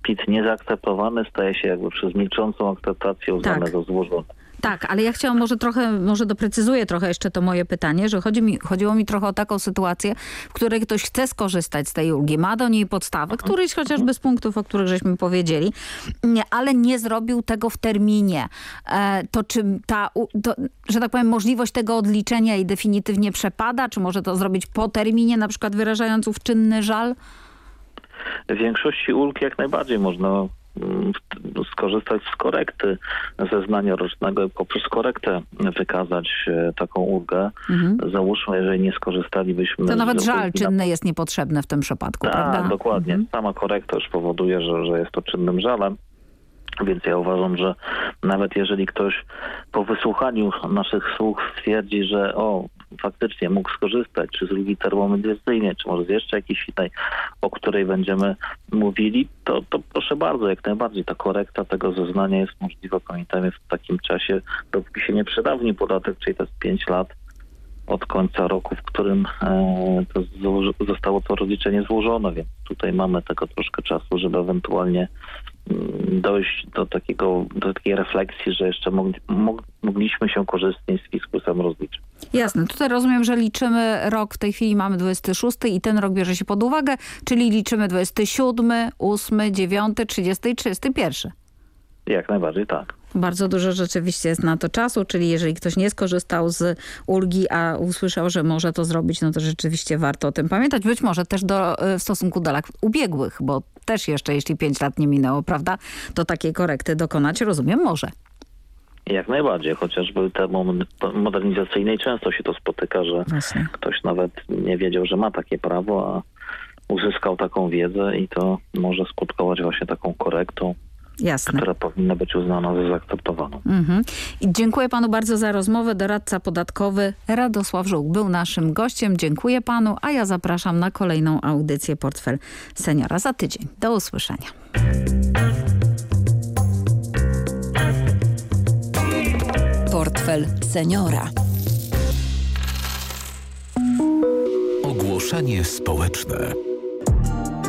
K: PIT niezaakceptowany staje się jakby przez milczącą akceptację uznany
J: Tak.
K: za złożony.
J: Tak, ale ja chciałam może trochę, może doprecyzuję trochę jeszcze to moje pytanie, że chodzi mi, chodziło mi trochę o taką sytuację, w której ktoś chce skorzystać z tej ulgi, ma do niej podstawy, któryś chociażby z punktów, o których żeśmy powiedzieli, nie, ale nie zrobił tego w terminie. E, to czy ta, to, że tak powiem, możliwość tego odliczenia i definitywnie przepada, czy może to zrobić po terminie, na przykład wyrażając ówczynny żal?
K: W większości ulg jak najbardziej można skorzystać z korekty zeznania rocznego i poprzez korektę wykazać e, taką ulgę. Mhm. Załóżmy, jeżeli nie skorzystalibyśmy...
J: To nawet żal czynny na... jest niepotrzebny w tym przypadku,
K: tak,
J: prawda?
K: dokładnie. Mhm. Sama korekta już powoduje, że, że jest to czynnym żalem. Więc ja uważam, że nawet jeżeli ktoś po wysłuchaniu naszych słów stwierdzi, że o, faktycznie mógł skorzystać, czy z ulgi termomedycyjnej, czy może z jeszcze jakiejś innej, o której będziemy mówili, to, to proszę bardzo, jak najbardziej ta korekta tego zeznania jest możliwa. Pamiętajmy w takim czasie, dopóki się nie przedawni podatek, czyli to jest 5 lat od końca roku, w którym e, to zostało to rozliczenie złożone, więc tutaj mamy tego troszkę czasu, żeby ewentualnie dojść do takiego, do takiej refleksji, że jeszcze mogli, mogliśmy się korzystnie z fiskusem rozliczyć.
J: Jasne. Tutaj rozumiem, że liczymy rok, w tej chwili mamy 26 i ten rok bierze się pod uwagę, czyli liczymy 27, 8, 9, 30 i 31.
K: Jak najbardziej tak.
J: Bardzo dużo rzeczywiście jest na to czasu, czyli jeżeli ktoś nie skorzystał z ulgi, a usłyszał, że może to zrobić, no to rzeczywiście warto o tym pamiętać. Być może też do, w stosunku do lat ubiegłych, bo też jeszcze jeśli 5 lat nie minęło, prawda, to takiej korekty dokonać, rozumiem, może.
K: Jak najbardziej, chociażby te modernizacyjnej często się to spotyka, że Właśnie. ktoś nawet nie wiedział, że ma takie prawo, a uzyskał taką wiedzę i to może skutkować właśnie taką korektą.
J: Jasne.
K: która powinna być uznana za zaakceptowaną.
J: Mhm. I dziękuję panu bardzo za rozmowę. Doradca podatkowy Radosław Żółk był naszym gościem. Dziękuję panu, a ja zapraszam na kolejną audycję Portfel Seniora za tydzień. Do usłyszenia.
I: Portfel Seniora.
A: Ogłoszenie społeczne.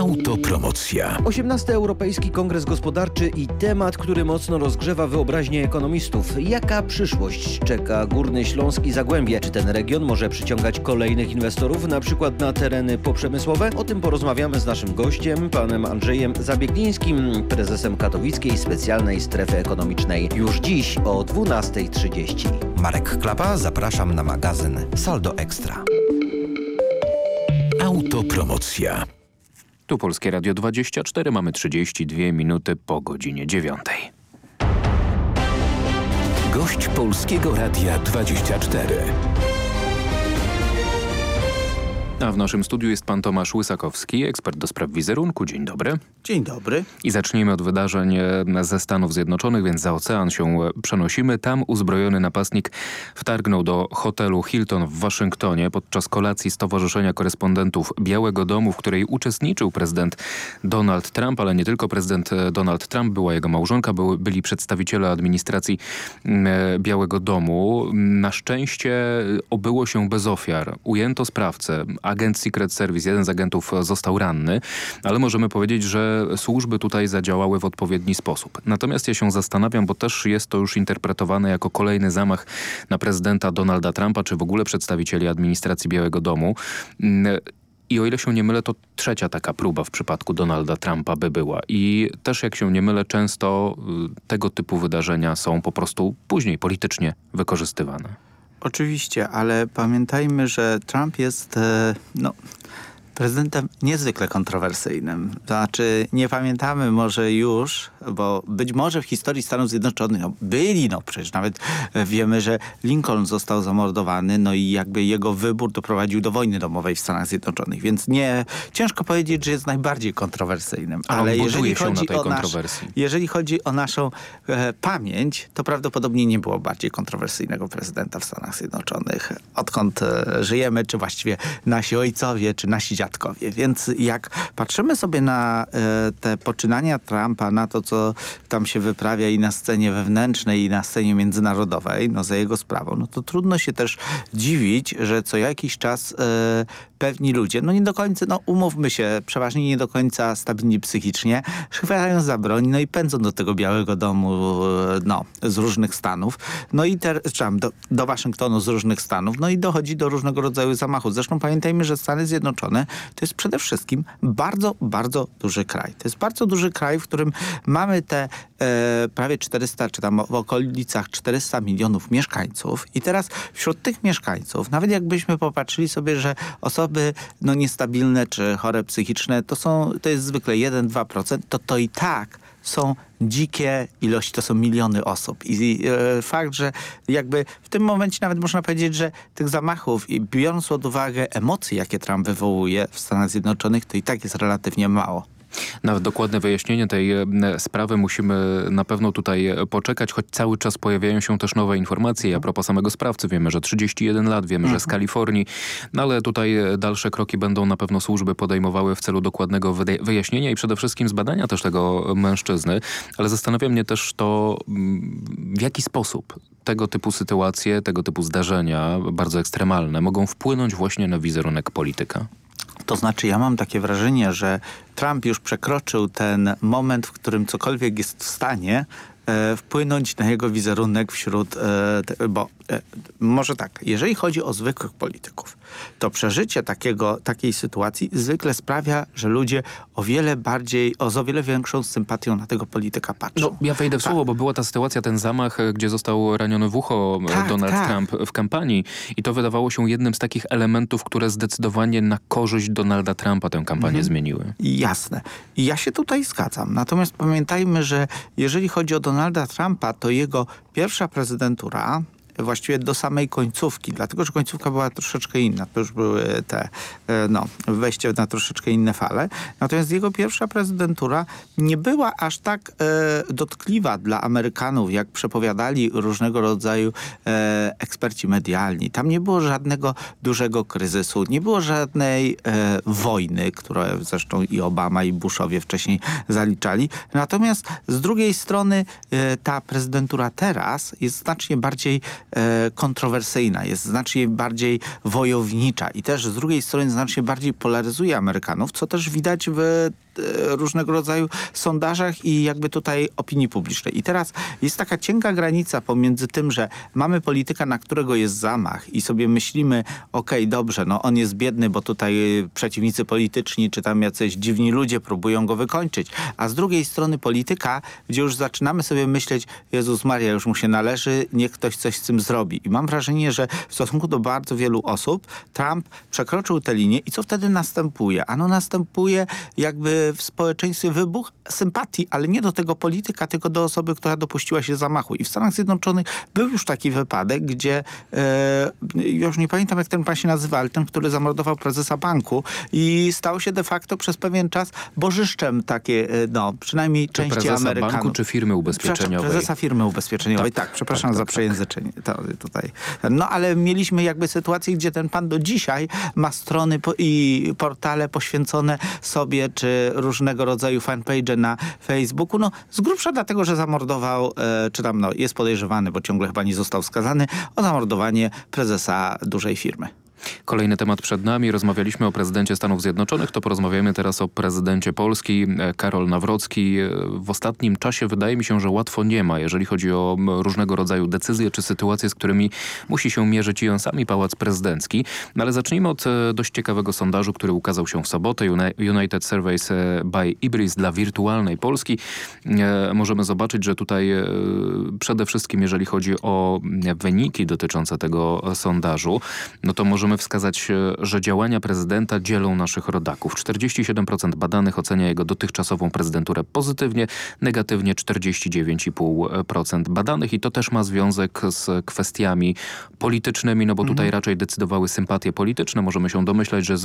A: Autopromocja.
L: 18. Europejski Kongres Gospodarczy i temat, który mocno rozgrzewa wyobraźnię ekonomistów. Jaka przyszłość czeka Górny Śląsk i Zagłębie? Czy ten region może przyciągać kolejnych inwestorów, na przykład na tereny poprzemysłowe? O tym porozmawiamy z naszym gościem, panem Andrzejem Zabieglińskim, prezesem Katowickiej Specjalnej Strefy Ekonomicznej. Już dziś o 12.30.
M: Marek Klapa, zapraszam na magazyn Saldo Ekstra.
A: Autopromocja.
H: Tu Polskie Radio 24, mamy 32 minuty po godzinie 9.
A: Gość Polskiego Radia 24.
H: A w naszym studiu jest pan Tomasz Łysakowski, ekspert do spraw wizerunku. Dzień dobry.
N: Dzień dobry.
H: I zacznijmy od wydarzeń e, ze Stanów Zjednoczonych, więc za ocean się e, przenosimy. Tam uzbrojony napastnik wtargnął do hotelu Hilton w Waszyngtonie podczas kolacji Stowarzyszenia Korespondentów Białego Domu, w której uczestniczył prezydent Donald Trump, ale nie tylko prezydent e, Donald Trump, była jego małżonka, były, byli przedstawiciele administracji Białego Domu. Na szczęście obyło się bez ofiar. Ujęto sprawcę, agent Secret Service, jeden z agentów został ranny, ale możemy powiedzieć, że służby tutaj zadziałały w odpowiedni sposób. Natomiast ja się zastanawiam, bo też jest to już interpretowane jako kolejny zamach na prezydenta Donalda Trumpa, czy w ogóle przedstawicieli administracji Białego Domu. I o ile się nie mylę, to trzecia taka próba w przypadku Donalda Trumpa by była. I też jak się nie mylę, często y, tego typu wydarzenia są po prostu później politycznie wykorzystywane.
N: Oczywiście, ale pamiętajmy, że Trump jest e, no, prezydentem niezwykle kontrowersyjnym. To znaczy nie pamiętamy może już bo być może w historii Stanów Zjednoczonych no, byli, no przecież nawet wiemy, że Lincoln został zamordowany, no i jakby jego wybór doprowadził do wojny domowej w Stanach Zjednoczonych, więc nie, ciężko powiedzieć, że jest najbardziej kontrowersyjnym.
H: Ale jeżeli chodzi, o nasz,
N: jeżeli chodzi o naszą e, pamięć, to prawdopodobnie nie było bardziej kontrowersyjnego prezydenta w Stanach Zjednoczonych, odkąd e, żyjemy, czy właściwie nasi ojcowie, czy nasi dziadkowie. Więc jak patrzymy sobie na e, te poczynania Trumpa, na to, co tam się wyprawia i na scenie wewnętrznej, i na scenie międzynarodowej, no za jego sprawą, no to trudno się też dziwić, że co jakiś czas e, pewni ludzie, no nie do końca, no umówmy się, przeważnie nie do końca stabilni psychicznie, chwytają za broń, no i pędzą do tego Białego Domu, e, no, z różnych stanów, no i ter, do, do Waszyngtonu z różnych stanów, no i dochodzi do różnego rodzaju zamachów. Zresztą pamiętajmy, że Stany Zjednoczone to jest przede wszystkim bardzo, bardzo duży kraj. To jest bardzo duży kraj, w którym mamy te e, prawie 400, czy tam w okolicach 400 milionów mieszkańców i teraz wśród tych mieszkańców, nawet jakbyśmy popatrzyli sobie, że osoby no, niestabilne czy chore psychiczne to są, to jest zwykle 1-2%, to to i tak są dzikie ilości, to są miliony osób. I e, fakt, że jakby w tym momencie nawet można powiedzieć, że tych zamachów i biorąc pod uwagę emocje, jakie Trump wywołuje w Stanach Zjednoczonych, to i tak jest relatywnie mało.
H: Na dokładne wyjaśnienie tej e, sprawy musimy na pewno tutaj poczekać, choć cały czas pojawiają się też nowe informacje. A propos samego sprawcy wiemy, że 31 lat, wiemy, że z mhm. Kalifornii, no ale tutaj dalsze kroki będą na pewno służby podejmowały w celu dokładnego wyjaśnienia i przede wszystkim zbadania też tego mężczyzny. Ale zastanawia mnie też to, w jaki sposób tego typu sytuacje, tego typu zdarzenia, bardzo ekstremalne, mogą wpłynąć właśnie na wizerunek polityka.
N: To znaczy ja mam takie wrażenie, że Trump już przekroczył ten moment, w którym cokolwiek jest w stanie e, wpłynąć na jego wizerunek wśród, e, bo może tak, jeżeli chodzi o zwykłych polityków, to przeżycie takiego, takiej sytuacji zwykle sprawia, że ludzie o wiele bardziej, o, z o wiele większą sympatią na tego polityka patrzą.
H: No, ja wejdę w tak. słowo, bo była ta sytuacja, ten zamach, e, gdzie został raniony w ucho e, tak, Donald tak. Trump w kampanii i to wydawało się jednym z takich elementów, które zdecydowanie na korzyść Donalda Trumpa tę kampanię mhm. zmieniły.
N: Jasne. Ja się tutaj zgadzam. Natomiast pamiętajmy, że jeżeli chodzi o Donalda Trumpa, to jego pierwsza prezydentura właściwie do samej końcówki, dlatego że końcówka była troszeczkę inna. To już były te, e, no, wejście na troszeczkę inne fale. Natomiast jego pierwsza prezydentura nie była aż tak e, dotkliwa dla Amerykanów, jak przepowiadali różnego rodzaju e, eksperci medialni. Tam nie było żadnego dużego kryzysu, nie było żadnej e, wojny, którą zresztą i Obama i Bushowie wcześniej zaliczali. Natomiast z drugiej strony e, ta prezydentura teraz jest znacznie bardziej kontrowersyjna, jest znacznie bardziej wojownicza i też z drugiej strony znacznie bardziej polaryzuje Amerykanów, co też widać w E, różnego rodzaju sondażach i jakby tutaj opinii publicznej. I teraz jest taka cienka granica pomiędzy tym, że mamy polityka, na którego jest zamach i sobie myślimy, okej, okay, dobrze, no on jest biedny, bo tutaj przeciwnicy polityczni czy tam jacyś dziwni ludzie próbują go wykończyć. A z drugiej strony polityka, gdzie już zaczynamy sobie myśleć, Jezus Maria, już mu się należy, niech ktoś coś z tym zrobi. I mam wrażenie, że w stosunku do bardzo wielu osób Trump przekroczył tę linię i co wtedy następuje? Ano następuje jakby w społeczeństwie wybuch sympatii, ale nie do tego polityka, tylko do osoby, która dopuściła się zamachu. I w Stanach Zjednoczonych był już taki wypadek, gdzie e, już nie pamiętam jak ten pan się nazywa, ale ten, który zamordował prezesa banku i stał się de facto przez pewien czas bożyszczem takie, e, no przynajmniej czy części prezesa Amerykanów.
H: banku czy firmy ubezpieczeniowej?
N: Prezesa firmy ubezpieczeniowej, tak, tak przepraszam tak, za tak, tak. przejęzyczenie to, tutaj. No ale mieliśmy jakby sytuację, gdzie ten pan do dzisiaj ma strony po, i portale poświęcone sobie, czy różnego rodzaju fanpage na Facebooku, no z grubsza dlatego, że zamordował, e, czy tam no, jest podejrzewany, bo ciągle chyba nie został skazany, o zamordowanie prezesa dużej firmy.
H: Kolejny temat przed nami. Rozmawialiśmy o prezydencie Stanów Zjednoczonych, to porozmawiamy teraz o prezydencie Polski. E, Karol Nawrocki. E, w ostatnim czasie wydaje mi się, że łatwo nie ma, jeżeli chodzi o różnego rodzaju decyzje czy sytuacje, z którymi musi się mierzyć i on sami Pałac Prezydencki. No ale zacznijmy od e, dość ciekawego sondażu, który ukazał się w sobotę. United Surveys by Ibris dla wirtualnej Polski. Możemy zobaczyć, że tutaj przede wszystkim, jeżeli chodzi o wyniki dotyczące tego sondażu, no to możemy możemy wskazać, że działania prezydenta dzielą naszych rodaków. 47% badanych ocenia jego dotychczasową prezydenturę pozytywnie, negatywnie 49,5% badanych i to też ma związek z kwestiami politycznymi, no bo tutaj mhm. raczej decydowały sympatie polityczne. Możemy się domyślać, że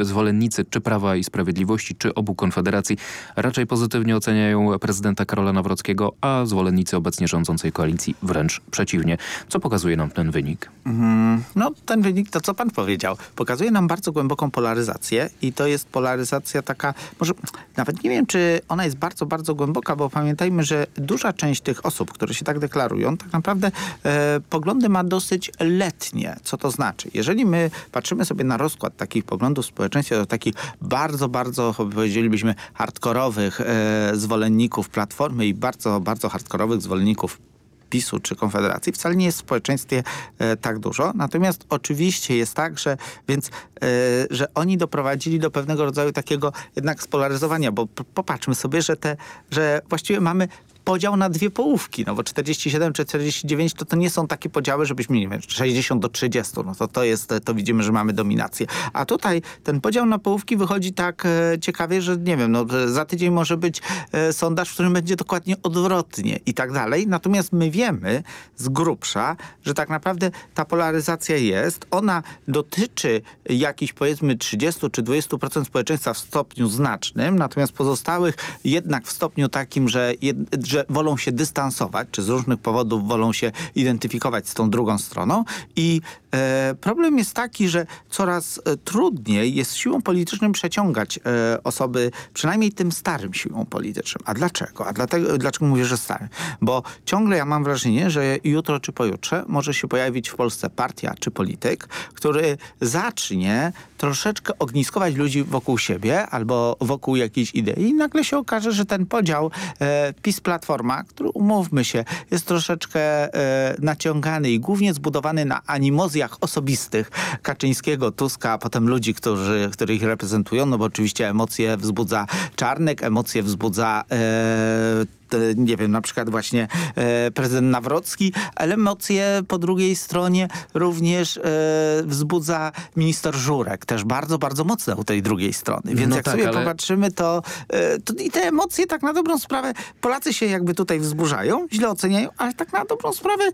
H: zwolennicy czy Prawa i Sprawiedliwości, czy obu Konfederacji raczej pozytywnie oceniają prezydenta Karola Nawrockiego, a zwolennicy obecnie rządzącej koalicji wręcz przeciwnie. Co pokazuje nam ten wynik?
N: Mm, no ten wynik to co pan powiedział. Pokazuje nam bardzo głęboką polaryzację i to jest polaryzacja taka, może nawet nie wiem czy ona jest bardzo, bardzo głęboka, bo pamiętajmy, że duża część tych osób, które się tak deklarują, tak naprawdę e, poglądy ma dosyć letnie. Co to znaczy? Jeżeli my patrzymy sobie na rozkład takich poglądów w społeczeństwie, to takich bardzo, bardzo powiedzielibyśmy hardkorowych e, zwolenników Platformy i bardzo, bardzo hardkorowych zwolenników PiSu czy Konfederacji wcale nie jest w społeczeństwie e, tak dużo. Natomiast oczywiście jest tak, że więc, e, że oni doprowadzili do pewnego rodzaju takiego jednak spolaryzowania, bo popatrzmy sobie, że te, że właściwie mamy podział na dwie połówki, no bo 47 czy 49 to, to nie są takie podziały, żebyśmy, nie wiem, 60 do 30, no to to jest, to widzimy, że mamy dominację. A tutaj ten podział na połówki wychodzi tak e, ciekawie, że nie wiem, no za tydzień może być e, sondaż, w którym będzie dokładnie odwrotnie i tak dalej. Natomiast my wiemy z grubsza, że tak naprawdę ta polaryzacja jest, ona dotyczy jakichś powiedzmy 30 czy 20% społeczeństwa w stopniu znacznym, natomiast pozostałych jednak w stopniu takim, że, że że wolą się dystansować, czy z różnych powodów wolą się identyfikować z tą drugą stroną i e, problem jest taki, że coraz e, trudniej jest siłą polityczną przeciągać e, osoby, przynajmniej tym starym siłą politycznym. A dlaczego? A dlatego, dlaczego mówię, że starym? Bo ciągle ja mam wrażenie, że jutro czy pojutrze może się pojawić w Polsce partia czy polityk, który zacznie troszeczkę ogniskować ludzi wokół siebie albo wokół jakiejś idei i nagle się okaże, że ten podział e, PiS-Platforma, który umówmy się, jest troszeczkę e, naciągany i głównie zbudowany na animozjach osobistych Kaczyńskiego, Tuska, a potem ludzi, którzy, których reprezentują, no bo oczywiście emocje wzbudza Czarnek, emocje wzbudza E, nie wiem, na przykład właśnie e, prezydent Nawrocki, ale emocje po drugiej stronie również e, wzbudza minister Żurek, też bardzo, bardzo mocne u tej drugiej strony. Więc no jak tak, sobie ale... popatrzymy, to, to i te emocje tak na dobrą sprawę, Polacy się jakby tutaj wzburzają, źle oceniają, ale tak na dobrą sprawę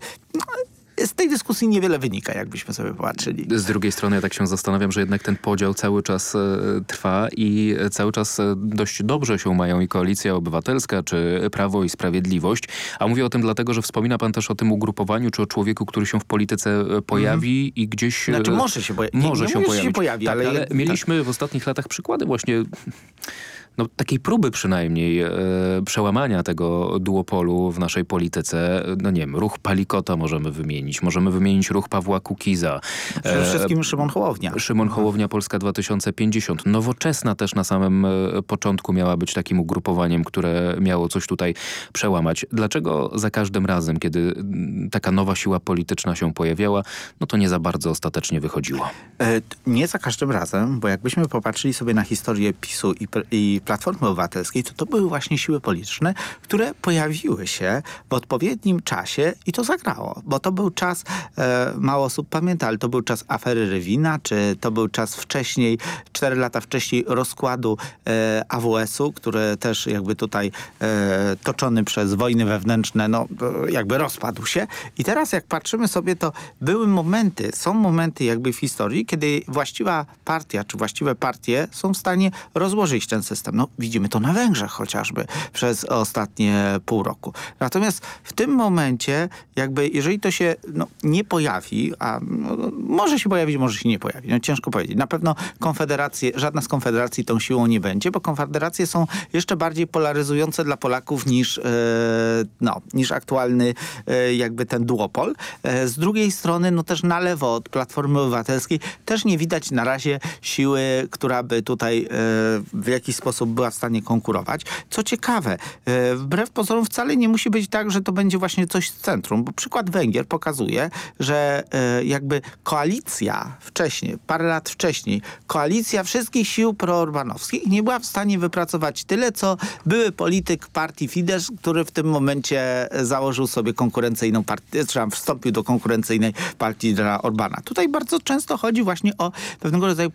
N: z tej dyskusji niewiele wynika, jakbyśmy sobie popatrzyli.
H: Z drugiej strony ja tak się zastanawiam, że jednak ten podział cały czas e, trwa i cały czas e, dość dobrze się mają i Koalicja Obywatelska, czy Prawo i Sprawiedliwość. A mówię o tym dlatego, że wspomina pan też o tym ugrupowaniu, czy o człowieku, który się w polityce e, pojawi mm. i gdzieś...
N: Znaczy może się, poja
H: może
N: nie,
H: się,
N: pojawić. się pojawi.
H: Tak, ale, ale mieliśmy
N: tak.
H: w ostatnich latach przykłady właśnie no, takiej próby przynajmniej e, przełamania tego duopolu w naszej polityce. No nie wiem, ruch Palikota możemy wymienić, możemy wymienić ruch Pawła Kukiza.
N: Przede wszystkim Szymon Hołownia.
H: Szymon Hołownia Polska 2050. Nowoczesna też na samym e, początku miała być takim ugrupowaniem, które miało coś tutaj przełamać. Dlaczego za każdym razem, kiedy taka nowa siła polityczna się pojawiała, no to nie za bardzo ostatecznie wychodziło?
N: E, nie za każdym razem, bo jakbyśmy popatrzyli sobie na historię PiSu i, i Platformy Obywatelskiej, to to były właśnie siły polityczne, które pojawiły się w odpowiednim czasie i to zagrało. Bo to był czas, e, mało osób pamięta, ale to był czas afery Rywina, czy to był czas wcześniej, cztery lata wcześniej rozkładu e, AWS-u, który też jakby tutaj e, toczony przez wojny wewnętrzne, no jakby rozpadł się. I teraz jak patrzymy sobie, to były momenty, są momenty jakby w historii, kiedy właściwa partia, czy właściwe partie są w stanie rozłożyć ten system. No, widzimy to na Węgrzech chociażby przez ostatnie pół roku. Natomiast w tym momencie, jakby jeżeli to się no, nie pojawi, a no, może się pojawić, może się nie pojawi, no, ciężko powiedzieć. Na pewno konfederacje, żadna z konfederacji tą siłą nie będzie, bo konfederacje są jeszcze bardziej polaryzujące dla Polaków niż, e, no, niż aktualny e, jakby ten duopol. E, z drugiej strony, no też na lewo od Platformy Obywatelskiej też nie widać na razie siły, która by tutaj w jakiś sposób sposób była w stanie konkurować. Co ciekawe, e, wbrew pozorom wcale nie musi być tak, że to będzie właśnie coś z centrum, bo przykład Węgier pokazuje, że e, jakby koalicja wcześniej, parę lat wcześniej, koalicja wszystkich sił proorbanowskich nie była w stanie wypracować tyle, co były polityk partii Fidesz, który w tym momencie założył sobie konkurencyjną partię, czy wstąpił do konkurencyjnej partii dla Orbana. Tutaj bardzo często chodzi właśnie o pewnego rodzaju,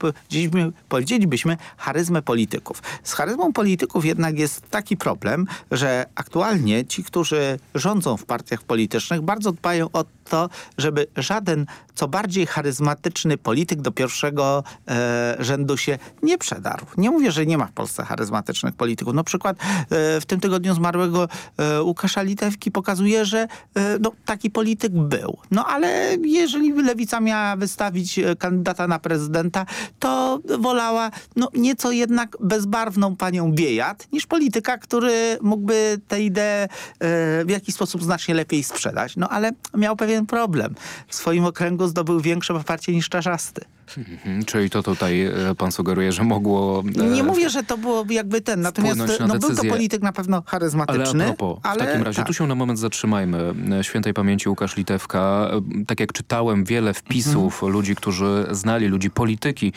N: powiedzielibyśmy, charyzmę polityków. Z charyzmą polityków jednak jest taki problem, że aktualnie ci, którzy rządzą w partiach politycznych, bardzo dbają o to, żeby żaden co bardziej charyzmatyczny polityk do pierwszego e, rzędu się nie przedarł. Nie mówię, że nie ma w Polsce charyzmatycznych polityków. No przykład e, w tym tygodniu zmarłego e, Łukasza Litewki pokazuje, że e, no, taki polityk był. No ale jeżeli lewica miała wystawić e, kandydata na prezydenta, to wolała no, nieco jednak bezbarwną panią Biejat niż polityka, który mógłby tę ideę e, w jakiś sposób znacznie lepiej sprzedać. No ale miał pewien problem. W swoim okręgu zdobył większe poparcie niż Czarzasty.
H: Mhm, czyli to tutaj e, pan sugeruje, że mogło...
N: E, nie mówię, że to było jakby ten, natomiast na no, był to polityk na pewno charyzmatyczny.
H: Ale a propos, ale, w takim razie, tak. tu się na moment zatrzymajmy. E, świętej pamięci Łukasz Litewka. Tak jak czytałem, wiele wpisów mhm. ludzi, którzy znali, ludzi polityki,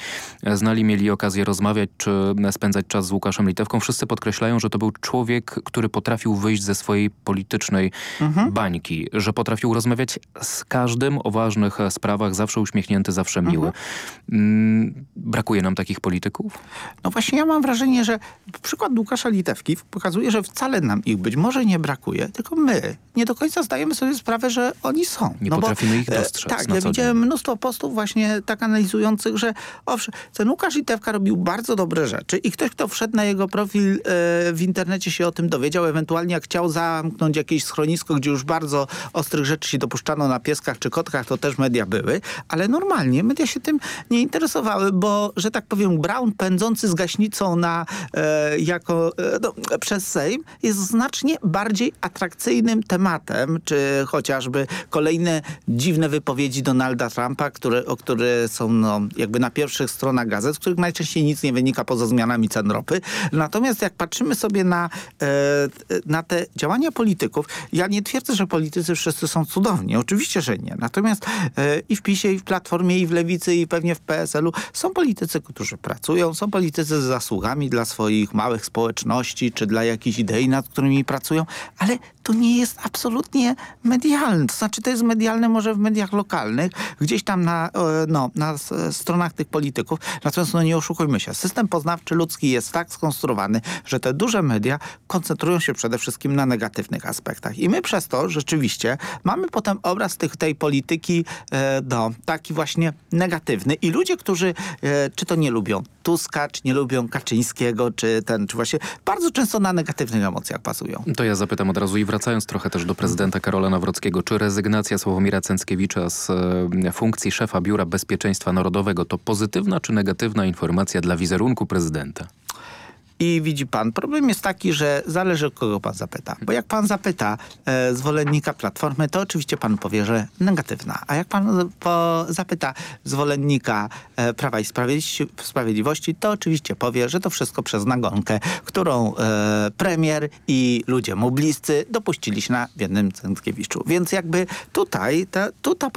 H: znali, mieli okazję rozmawiać czy spędzać czas z Łukaszem Litewką. Wszyscy podkreślają, że to był człowiek, który potrafił wyjść ze swojej politycznej mhm. bańki, że potrafił rozmawiać z każdym o ważnych sprawach, zawsze uśmiechnięty, zawsze miły. Mhm. Mm, brakuje nam takich polityków?
N: No właśnie ja mam wrażenie, że przykład Łukasza Litewki pokazuje, że wcale nam ich być może nie brakuje, tylko my nie do końca zdajemy sobie sprawę, że oni są.
H: Nie no potrafimy bo, ich e, dostrzec.
N: Tak, ja widziałem mnóstwo postów właśnie tak analizujących, że owszem, ten Łukasz Litewka robił bardzo dobre rzeczy i ktoś, kto wszedł na jego profil e, w internecie się o tym dowiedział, ewentualnie jak chciał zamknąć jakieś schronisko, gdzie już bardzo ostrych rzeczy się dopuszczano na pieskach czy kotkach, to też media były, ale normalnie media się tym nie interesowały, bo, że tak powiem, Brown pędzący z gaśnicą na, e, jako, e, no, przez Sejm jest znacznie bardziej atrakcyjnym tematem, czy chociażby kolejne dziwne wypowiedzi Donalda Trumpa, które, o które są no, jakby na pierwszych stronach gazet, z których najczęściej nic nie wynika poza zmianami cen ropy. Natomiast jak patrzymy sobie na, e, na te działania polityków, ja nie twierdzę, że politycy wszyscy są cudowni. Oczywiście, że nie. Natomiast e, i w PiSie, i w Platformie, i w Lewicy, i pewnie w PSL-u są politycy, którzy pracują, są politycy z zasługami dla swoich małych społeczności, czy dla jakichś idei, nad którymi pracują, ale to nie jest absolutnie medialne. To znaczy to jest medialne może w mediach lokalnych, gdzieś tam na, e, no, na stronach tych polityków. Natomiast no nie oszukujmy się, system poznawczy ludzki jest tak skonstruowany, że te duże media koncentrują się przede wszystkim na negatywnych aspektach. I my przez to rzeczywiście mamy potem obraz tych, tej polityki e, no, taki właśnie negatywny. I ludzie, którzy e, czy to nie lubią Tuska, czy nie lubią Kaczyńskiego, czy ten, czy właśnie bardzo często na negatywnych emocjach bazują.
H: To ja zapytam od razu i wracając trochę też do prezydenta Karola Nawrockiego, czy rezygnacja Sławomira Cęckiewicza z e, funkcji szefa Biura Bezpieczeństwa Narodowego to pozytywna czy negatywna informacja dla wizerunku prezydenta?
N: I widzi pan, problem jest taki, że zależy kogo pan zapyta. Bo jak pan zapyta e, zwolennika Platformy, to oczywiście pan powie, że negatywna. A jak pan po, zapyta zwolennika e, Prawa i Sprawiedliwości, to oczywiście powie, że to wszystko przez nagonkę, którą e, premier i ludzie mu bliscy dopuścili się na jednym Cętkiewiczu. Więc jakby tutaj ta, tu ta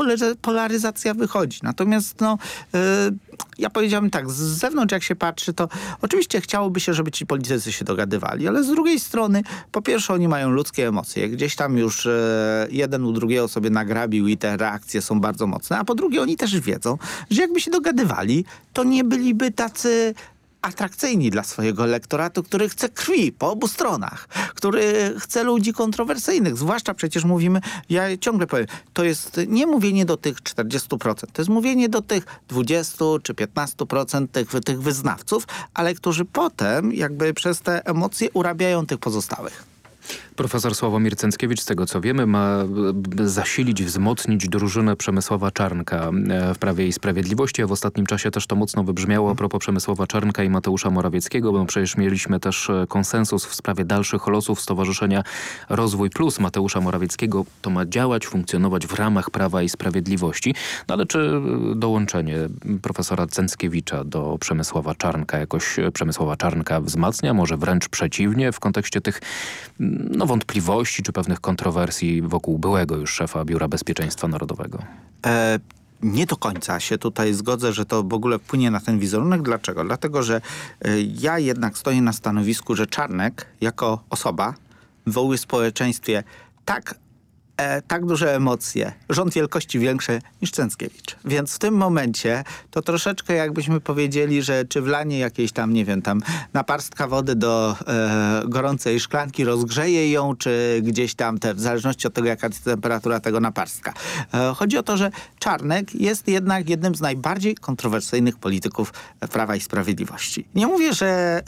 N: polaryzacja wychodzi. Natomiast no, e, ja powiedziałbym tak, z zewnątrz jak się patrzy, to oczywiście chciałoby się, żeby żeby ci politycy się dogadywali, ale z drugiej strony, po pierwsze oni mają ludzkie emocje, gdzieś tam już e, jeden u drugiego sobie nagrabił i te reakcje są bardzo mocne, a po drugie oni też wiedzą, że jakby się dogadywali, to nie byliby tacy atrakcyjni dla swojego elektoratu, który chce krwi po obu stronach, który chce ludzi kontrowersyjnych. Zwłaszcza przecież mówimy, ja ciągle powiem, to jest nie mówienie do tych 40%, to jest mówienie do tych 20 czy 15% tych, tych wyznawców, ale którzy potem jakby przez te emocje urabiają tych pozostałych.
H: Profesor Sławomir Cęckiewicz, z tego co wiemy, ma zasilić, wzmocnić drużynę Przemysława Czarnka e, w Prawie i Sprawiedliwości, a w ostatnim czasie też to mocno wybrzmiało a propos Przemysława Czarnka i Mateusza Morawieckiego, bo przecież mieliśmy też e, konsensus w sprawie dalszych losów Stowarzyszenia Rozwój Plus Mateusza Morawieckiego. To ma działać, funkcjonować w ramach Prawa i Sprawiedliwości. No ale czy e, dołączenie profesora Cęckiewicza do Przemysława Czarnka jakoś Przemysława Czarnka wzmacnia? Może wręcz przeciwnie w kontekście tych no, wątpliwości czy pewnych kontrowersji wokół byłego już szefa Biura Bezpieczeństwa Narodowego?
N: E nie do końca się tutaj zgodzę, że to w ogóle wpłynie na ten wizerunek. Dlaczego? Dlatego, że e, ja jednak stoję na stanowisku, że Czarnek jako osoba wywołuje w społeczeństwie tak e, tak duże emocje, rząd wielkości większe niż Cęckiewicz. Więc w tym momencie to troszeczkę jakbyśmy powiedzieli, że czy wlanie jakieś tam, nie wiem, tam naparstka wody do e, gorącej szklanki rozgrzeje ją, czy gdzieś tam, te, w zależności od tego, jaka jest temperatura tego naparstka. E, chodzi o to, że Czarnek jest jednak jednym z najbardziej kontrowersyjnych polityków Prawa i Sprawiedliwości. Nie mówię, że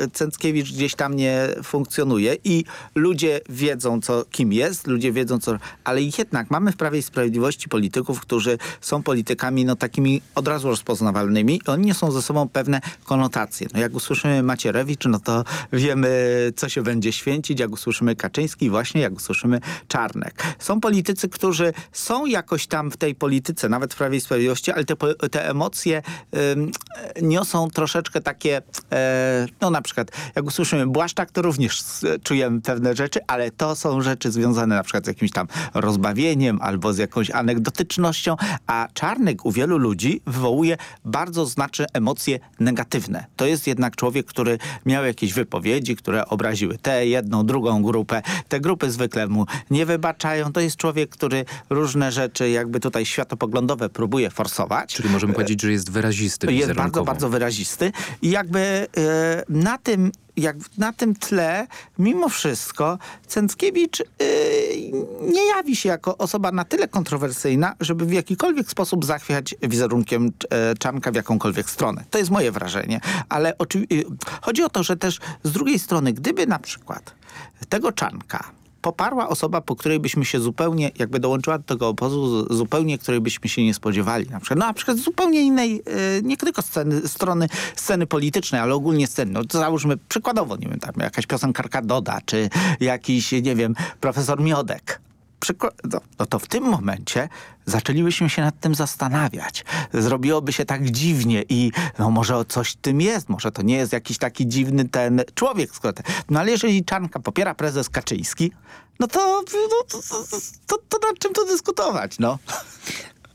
N: e, Cęckiewicz gdzieś tam nie funkcjonuje i ludzie wiedzą, co, kim jest, ludzie wiedzą, wiedzą co... Ale jednak mamy w Prawie i Sprawiedliwości polityków, którzy są politykami no takimi od razu rozpoznawalnymi i oni niosą ze sobą pewne konotacje. No jak usłyszymy Macierewicz, no to wiemy, co się będzie święcić. Jak usłyszymy Kaczyński, właśnie jak usłyszymy Czarnek. Są politycy, którzy są jakoś tam w tej polityce, nawet w Prawie i Sprawiedliwości, ale te, te emocje ym, niosą troszeczkę takie, e, no na przykład jak usłyszymy Błaszczak, to również czujemy pewne rzeczy, ale to są rzeczy związane na przykład jakimś tam rozbawieniem albo z jakąś anegdotycznością, a Czarnek u wielu ludzi wywołuje bardzo znaczne emocje negatywne. To jest jednak człowiek, który miał jakieś wypowiedzi, które obraziły tę, jedną, drugą grupę. Te grupy zwykle mu nie wybaczają. To jest człowiek, który różne rzeczy jakby tutaj światopoglądowe próbuje forsować.
H: Czyli możemy powiedzieć, że jest wyrazisty
N: Jest bardzo, bardzo wyrazisty. I jakby e, na tym jak na tym tle, mimo wszystko, Cęckiewicz yy, nie jawi się jako osoba na tyle kontrowersyjna, żeby w jakikolwiek sposób zachwiać wizerunkiem yy, Czarnka w jakąkolwiek stronę. To jest moje wrażenie. Ale yy, chodzi o to, że też z drugiej strony, gdyby na przykład tego Czarnka poparła osoba, po której byśmy się zupełnie, jakby dołączyła do tego obozu, zupełnie, której byśmy się nie spodziewali. Na przykład, no na przykład zupełnie innej, yy, nie tylko sceny, strony sceny politycznej, ale ogólnie sceny. No to załóżmy przykładowo, nie wiem, tam jakaś piosenkarka Doda, czy jakiś, nie wiem, profesor Miodek no, no to w tym momencie zaczęlibyśmy się nad tym zastanawiać. Zrobiłoby się tak dziwnie i no może coś tym jest, może to nie jest jakiś taki dziwny ten człowiek. No ale jeżeli Czarnka popiera prezes Kaczyński, no to, no, to, to, to, nad czym to dyskutować, no.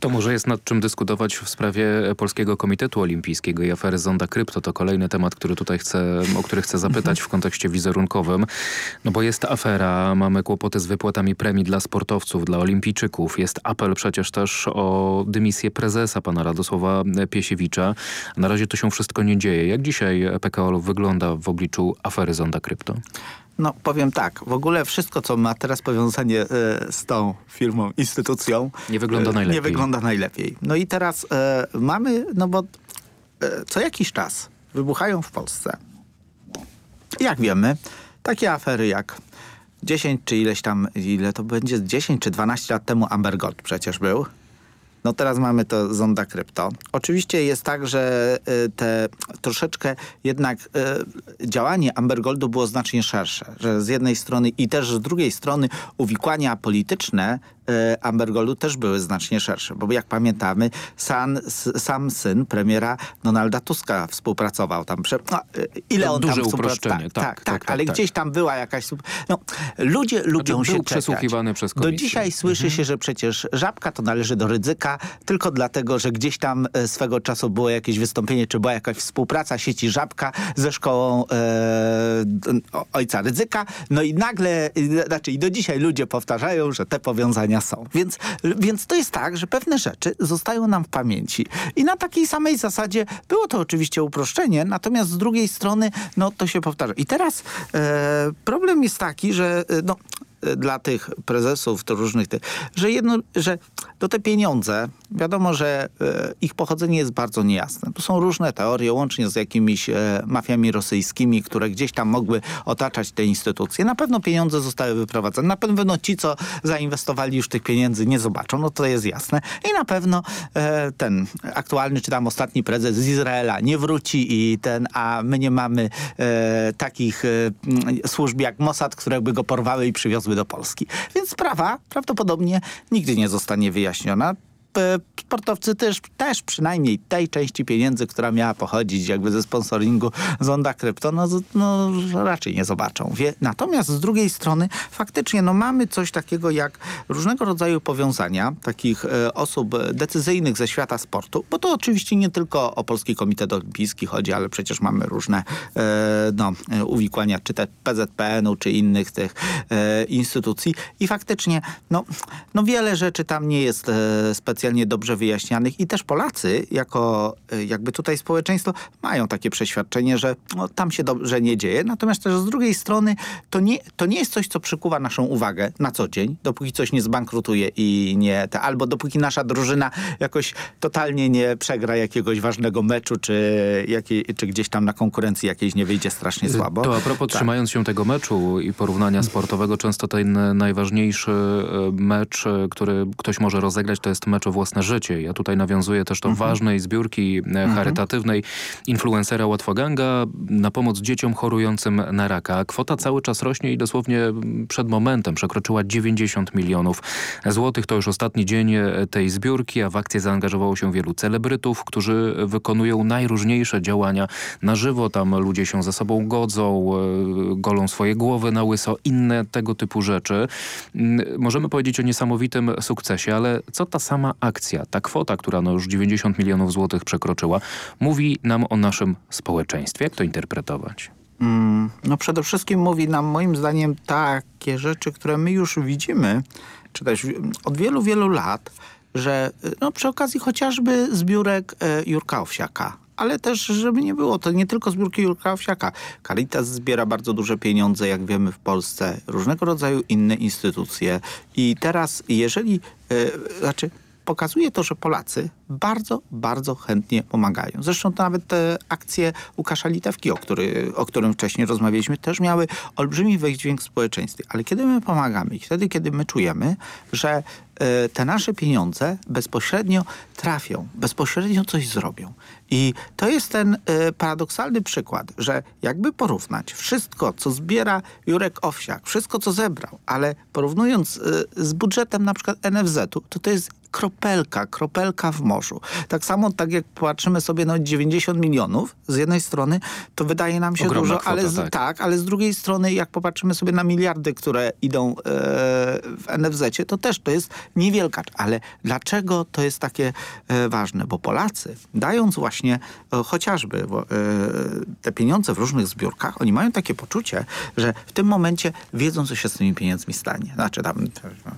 H: To może jest nad czym dyskutować w sprawie Polskiego Komitetu Olimpijskiego i afery Zonda Krypto. To kolejny temat, który tutaj chcę, o który chcę zapytać w kontekście wizerunkowym. No bo jest afera, mamy kłopoty z wypłatami premii dla sportowców, dla olimpijczyków. Jest apel przecież też o dymisję prezesa pana Radosława Piesiewicza. Na razie to się wszystko nie dzieje. Jak dzisiaj PKO wygląda w obliczu afery Zonda Krypto?
N: No powiem tak, w ogóle wszystko, co ma teraz powiązanie e, z tą firmą, instytucją...
H: Nie wygląda najlepiej.
N: Nie wygląda najlepiej. No i teraz e, mamy, no bo e, co jakiś czas wybuchają w Polsce, jak wiemy, takie afery jak 10 czy ileś tam, ile to będzie, 10 czy 12 lat temu Amber Gold przecież był. No teraz mamy to zonda krypto. Oczywiście jest tak, że y, te troszeczkę jednak y, działanie Amber Goldu było znacznie szersze. Że z jednej strony i też z drugiej strony uwikłania polityczne y, Amber Goldu też były znacznie szersze. Bo jak pamiętamy, sam, sam syn premiera Donalda Tuska współpracował tam. No, ile on
H: Duże
N: tam
H: uproszczenie.
N: Tak, tak, tak, tak, ale tak. gdzieś tam była jakaś... No, ludzie znaczy, lubią się
H: przesłuchiwany przez
N: komisję. Do dzisiaj słyszy mhm. się, że przecież żabka to należy do Rydzyka, tylko dlatego, że gdzieś tam e, swego czasu było jakieś wystąpienie, czy była jakaś współpraca sieci Żabka ze szkołą e, ojca Rydzyka. No i nagle, znaczy i do dzisiaj ludzie powtarzają, że te powiązania są. Więc, więc to jest tak, że pewne rzeczy zostają nam w pamięci. I na takiej samej zasadzie było to oczywiście uproszczenie, natomiast z drugiej strony no to się powtarza. I teraz e, problem jest taki, że e, no, dla tych prezesów, to różnych tych, że jedno, że to te pieniądze, wiadomo, że e, ich pochodzenie jest bardzo niejasne. Tu są różne teorie, łącznie z jakimiś e, mafiami rosyjskimi, które gdzieś tam mogły otaczać te instytucje. Na pewno pieniądze zostały wyprowadzone. Na pewno ci, co zainwestowali już tych pieniędzy nie zobaczą, no to jest jasne. I na pewno e, ten aktualny, czy tam ostatni prezes z Izraela nie wróci i ten, a my nie mamy takich służb jak Mossad, które by go porwały i przywiozły do Polski. Więc sprawa prawdopodobnie nigdy nie zostanie wyjaśniona sportowcy też, też przynajmniej tej części pieniędzy, która miała pochodzić jakby ze sponsoringu Zonda Krypto, no, no raczej nie zobaczą. Wie? Natomiast z drugiej strony faktycznie no, mamy coś takiego jak różnego rodzaju powiązania takich e, osób decyzyjnych ze świata sportu, bo to oczywiście nie tylko o Polski Komitet Olimpijski chodzi, ale przecież mamy różne e, no, e, uwikłania, czy te PZPN-u, czy innych tych e, instytucji i faktycznie no, no wiele rzeczy tam nie jest e, specjalnie specjalnie dobrze wyjaśnianych i też Polacy jako y, jakby tutaj społeczeństwo mają takie przeświadczenie, że no, tam się dobrze nie dzieje. Natomiast też z drugiej strony to nie, to nie jest coś, co przykuwa naszą uwagę na co dzień, dopóki coś nie zbankrutuje i nie te, albo dopóki nasza drużyna jakoś totalnie nie przegra jakiegoś ważnego meczu, czy, jakiej, czy gdzieś tam na konkurencji jakiejś nie wyjdzie strasznie słabo.
H: To a propos tak. trzymając się tego meczu i porównania sportowego, często ten najważniejszy e, mecz, e, który ktoś może rozegrać, to jest mecz o własne życie. Ja tutaj nawiązuję też do mhm. ważnej zbiórki e, mhm. charytatywnej influencera Łatwoganga na pomoc dzieciom chorującym na raka. Kwota cały czas rośnie i dosłownie przed momentem przekroczyła 90 milionów złotych. To już ostatni dzień e, tej zbiórki, a w akcję zaangażowało się wielu celebrytów, którzy wykonują najróżniejsze działania na żywo. Tam ludzie się ze sobą godzą, e, golą swoje głowy na łyso, inne tego typu rzeczy. Możemy powiedzieć o niesamowitym sukcesie, ale co ta sama akcja, ta kwota, która no już 90 milionów złotych przekroczyła, mówi nam o naszym społeczeństwie. Jak to interpretować?
N: Mm, no przede wszystkim mówi nam moim zdaniem takie rzeczy, które my już widzimy, czy też od wielu, wielu lat, że no, przy okazji chociażby zbiórek e, Jurka Owsiaka, ale też, żeby nie było, to nie tylko zbiórki Jurka Owsiaka. Caritas zbiera bardzo duże pieniądze, jak wiemy w Polsce, różnego rodzaju inne instytucje i teraz, jeżeli, e, znaczy pokazuje to, że Polacy bardzo, bardzo chętnie pomagają. Zresztą to nawet te akcje Łukasza Litewki, o, który, o którym wcześniej rozmawialiśmy, też miały olbrzymi wydźwięk w społeczeństwie. Ale kiedy my pomagamy i wtedy, kiedy my czujemy, że y, te nasze pieniądze bezpośrednio trafią, bezpośrednio coś zrobią. I to jest ten y, paradoksalny przykład, że jakby porównać wszystko, co zbiera Jurek Owsiak, wszystko, co zebrał, ale porównując y, z budżetem na przykład NFZ-u, to to jest kropelka, kropelka w morzu. Tak samo, tak jak patrzymy sobie na 90 milionów z jednej strony, to wydaje nam się Ogromna dużo, kwota, ale z, tak. tak. ale z drugiej strony, jak popatrzymy sobie na miliardy, które idą e, w NFZ-cie, to też to jest niewielka. Ale dlaczego to jest takie e, ważne? Bo Polacy, dając właśnie e, chociażby e, te pieniądze w różnych zbiórkach, oni mają takie poczucie, że w tym momencie wiedzą, co się z tymi pieniędzmi stanie. Znaczy tam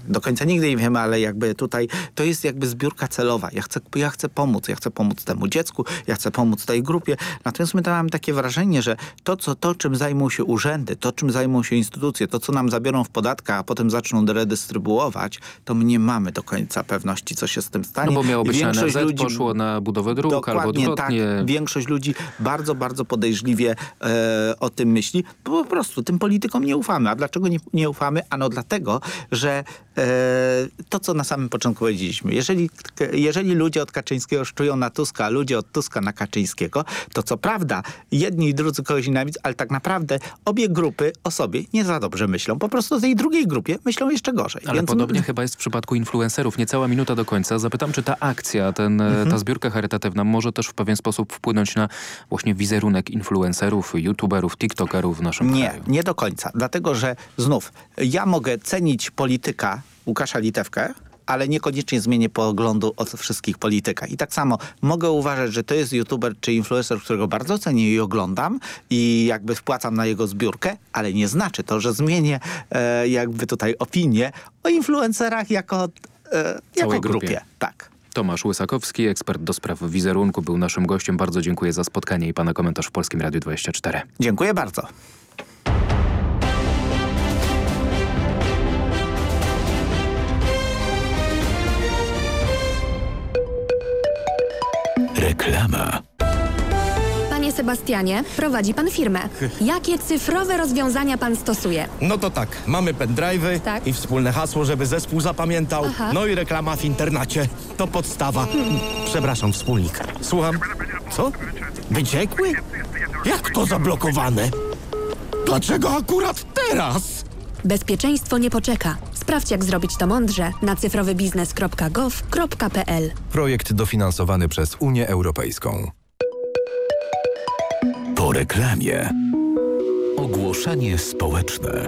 N: do końca nigdy nie wiemy, ale jakby tutaj to jest jakby zbiórka celowa. Ja chcę, ja chcę pomóc, ja chcę pomóc temu dziecku, ja chcę pomóc tej grupie. Natomiast my tam mamy takie wrażenie, że to, co, to, czym zajmą się urzędy, to, czym zajmą się instytucje, to, co nam zabiorą w podatkach, a potem zaczną redystrybuować, to my nie mamy do końca pewności, co się z tym stanie.
H: No bo miało być większość na NZ, ludzi poszło na budowę dróg albo odwrotnie.
N: Tak, większość ludzi bardzo, bardzo podejrzliwie e, o tym myśli, bo po prostu tym politykom nie ufamy. A dlaczego nie, nie ufamy? Ano dlatego, że e, to, co na samym początku powiedzieliśmy, jeżeli, jeżeli ludzie od Kaczyńskiego szczują na Tuska, a ludzie od Tuska na Kaczyńskiego, to co prawda jedni i drudzy kogoś nienawidzą, ale tak naprawdę obie grupy o sobie nie za dobrze myślą. Po prostu tej drugiej grupie myślą jeszcze gorzej.
H: Ale Więc... podobnie chyba jest w przypadku influencerów. Niecała minuta do końca. Zapytam, czy ta akcja, ten, mhm. ta zbiórka charytatywna może też w pewien sposób wpłynąć na właśnie wizerunek influencerów, youtuberów, tiktokerów w naszym
N: nie,
H: kraju?
N: Nie, nie do końca. Dlatego, że znów ja mogę cenić polityka Łukasza Litewkę, ale niekoniecznie zmienię poglądu od wszystkich polityka. I tak samo mogę uważać, że to jest youtuber czy influencer, którego bardzo cenię i oglądam i jakby wpłacam na jego zbiórkę, ale nie znaczy to, że zmienię e, jakby tutaj opinię o influencerach jako, e, jako grupie. grupie. Tak.
H: Tomasz Łysakowski, ekspert do spraw wizerunku, był naszym gościem. Bardzo dziękuję za spotkanie i pana komentarz w Polskim Radiu 24.
N: Dziękuję bardzo. Reklama.
O: Panie Sebastianie, prowadzi pan firmę. Jakie cyfrowe rozwiązania pan stosuje?
P: No to tak, mamy pendrive'y
O: tak.
P: i wspólne hasło, żeby zespół zapamiętał.
O: Aha.
P: No i reklama w internacie. To podstawa. Przepraszam, wspólnik. Słucham. Co? Wyciekły? Jak to zablokowane? Dlaczego akurat teraz?
O: Bezpieczeństwo nie poczeka. Sprawdź, jak zrobić to mądrze na cyfrowybiznes.gov.pl.
Q: Projekt dofinansowany przez Unię Europejską.
A: Po reklamie. Ogłoszenie społeczne.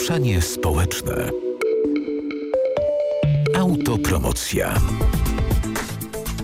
A: Ogłoszenie społeczne. Autopromocja.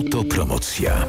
A: Autopromocja.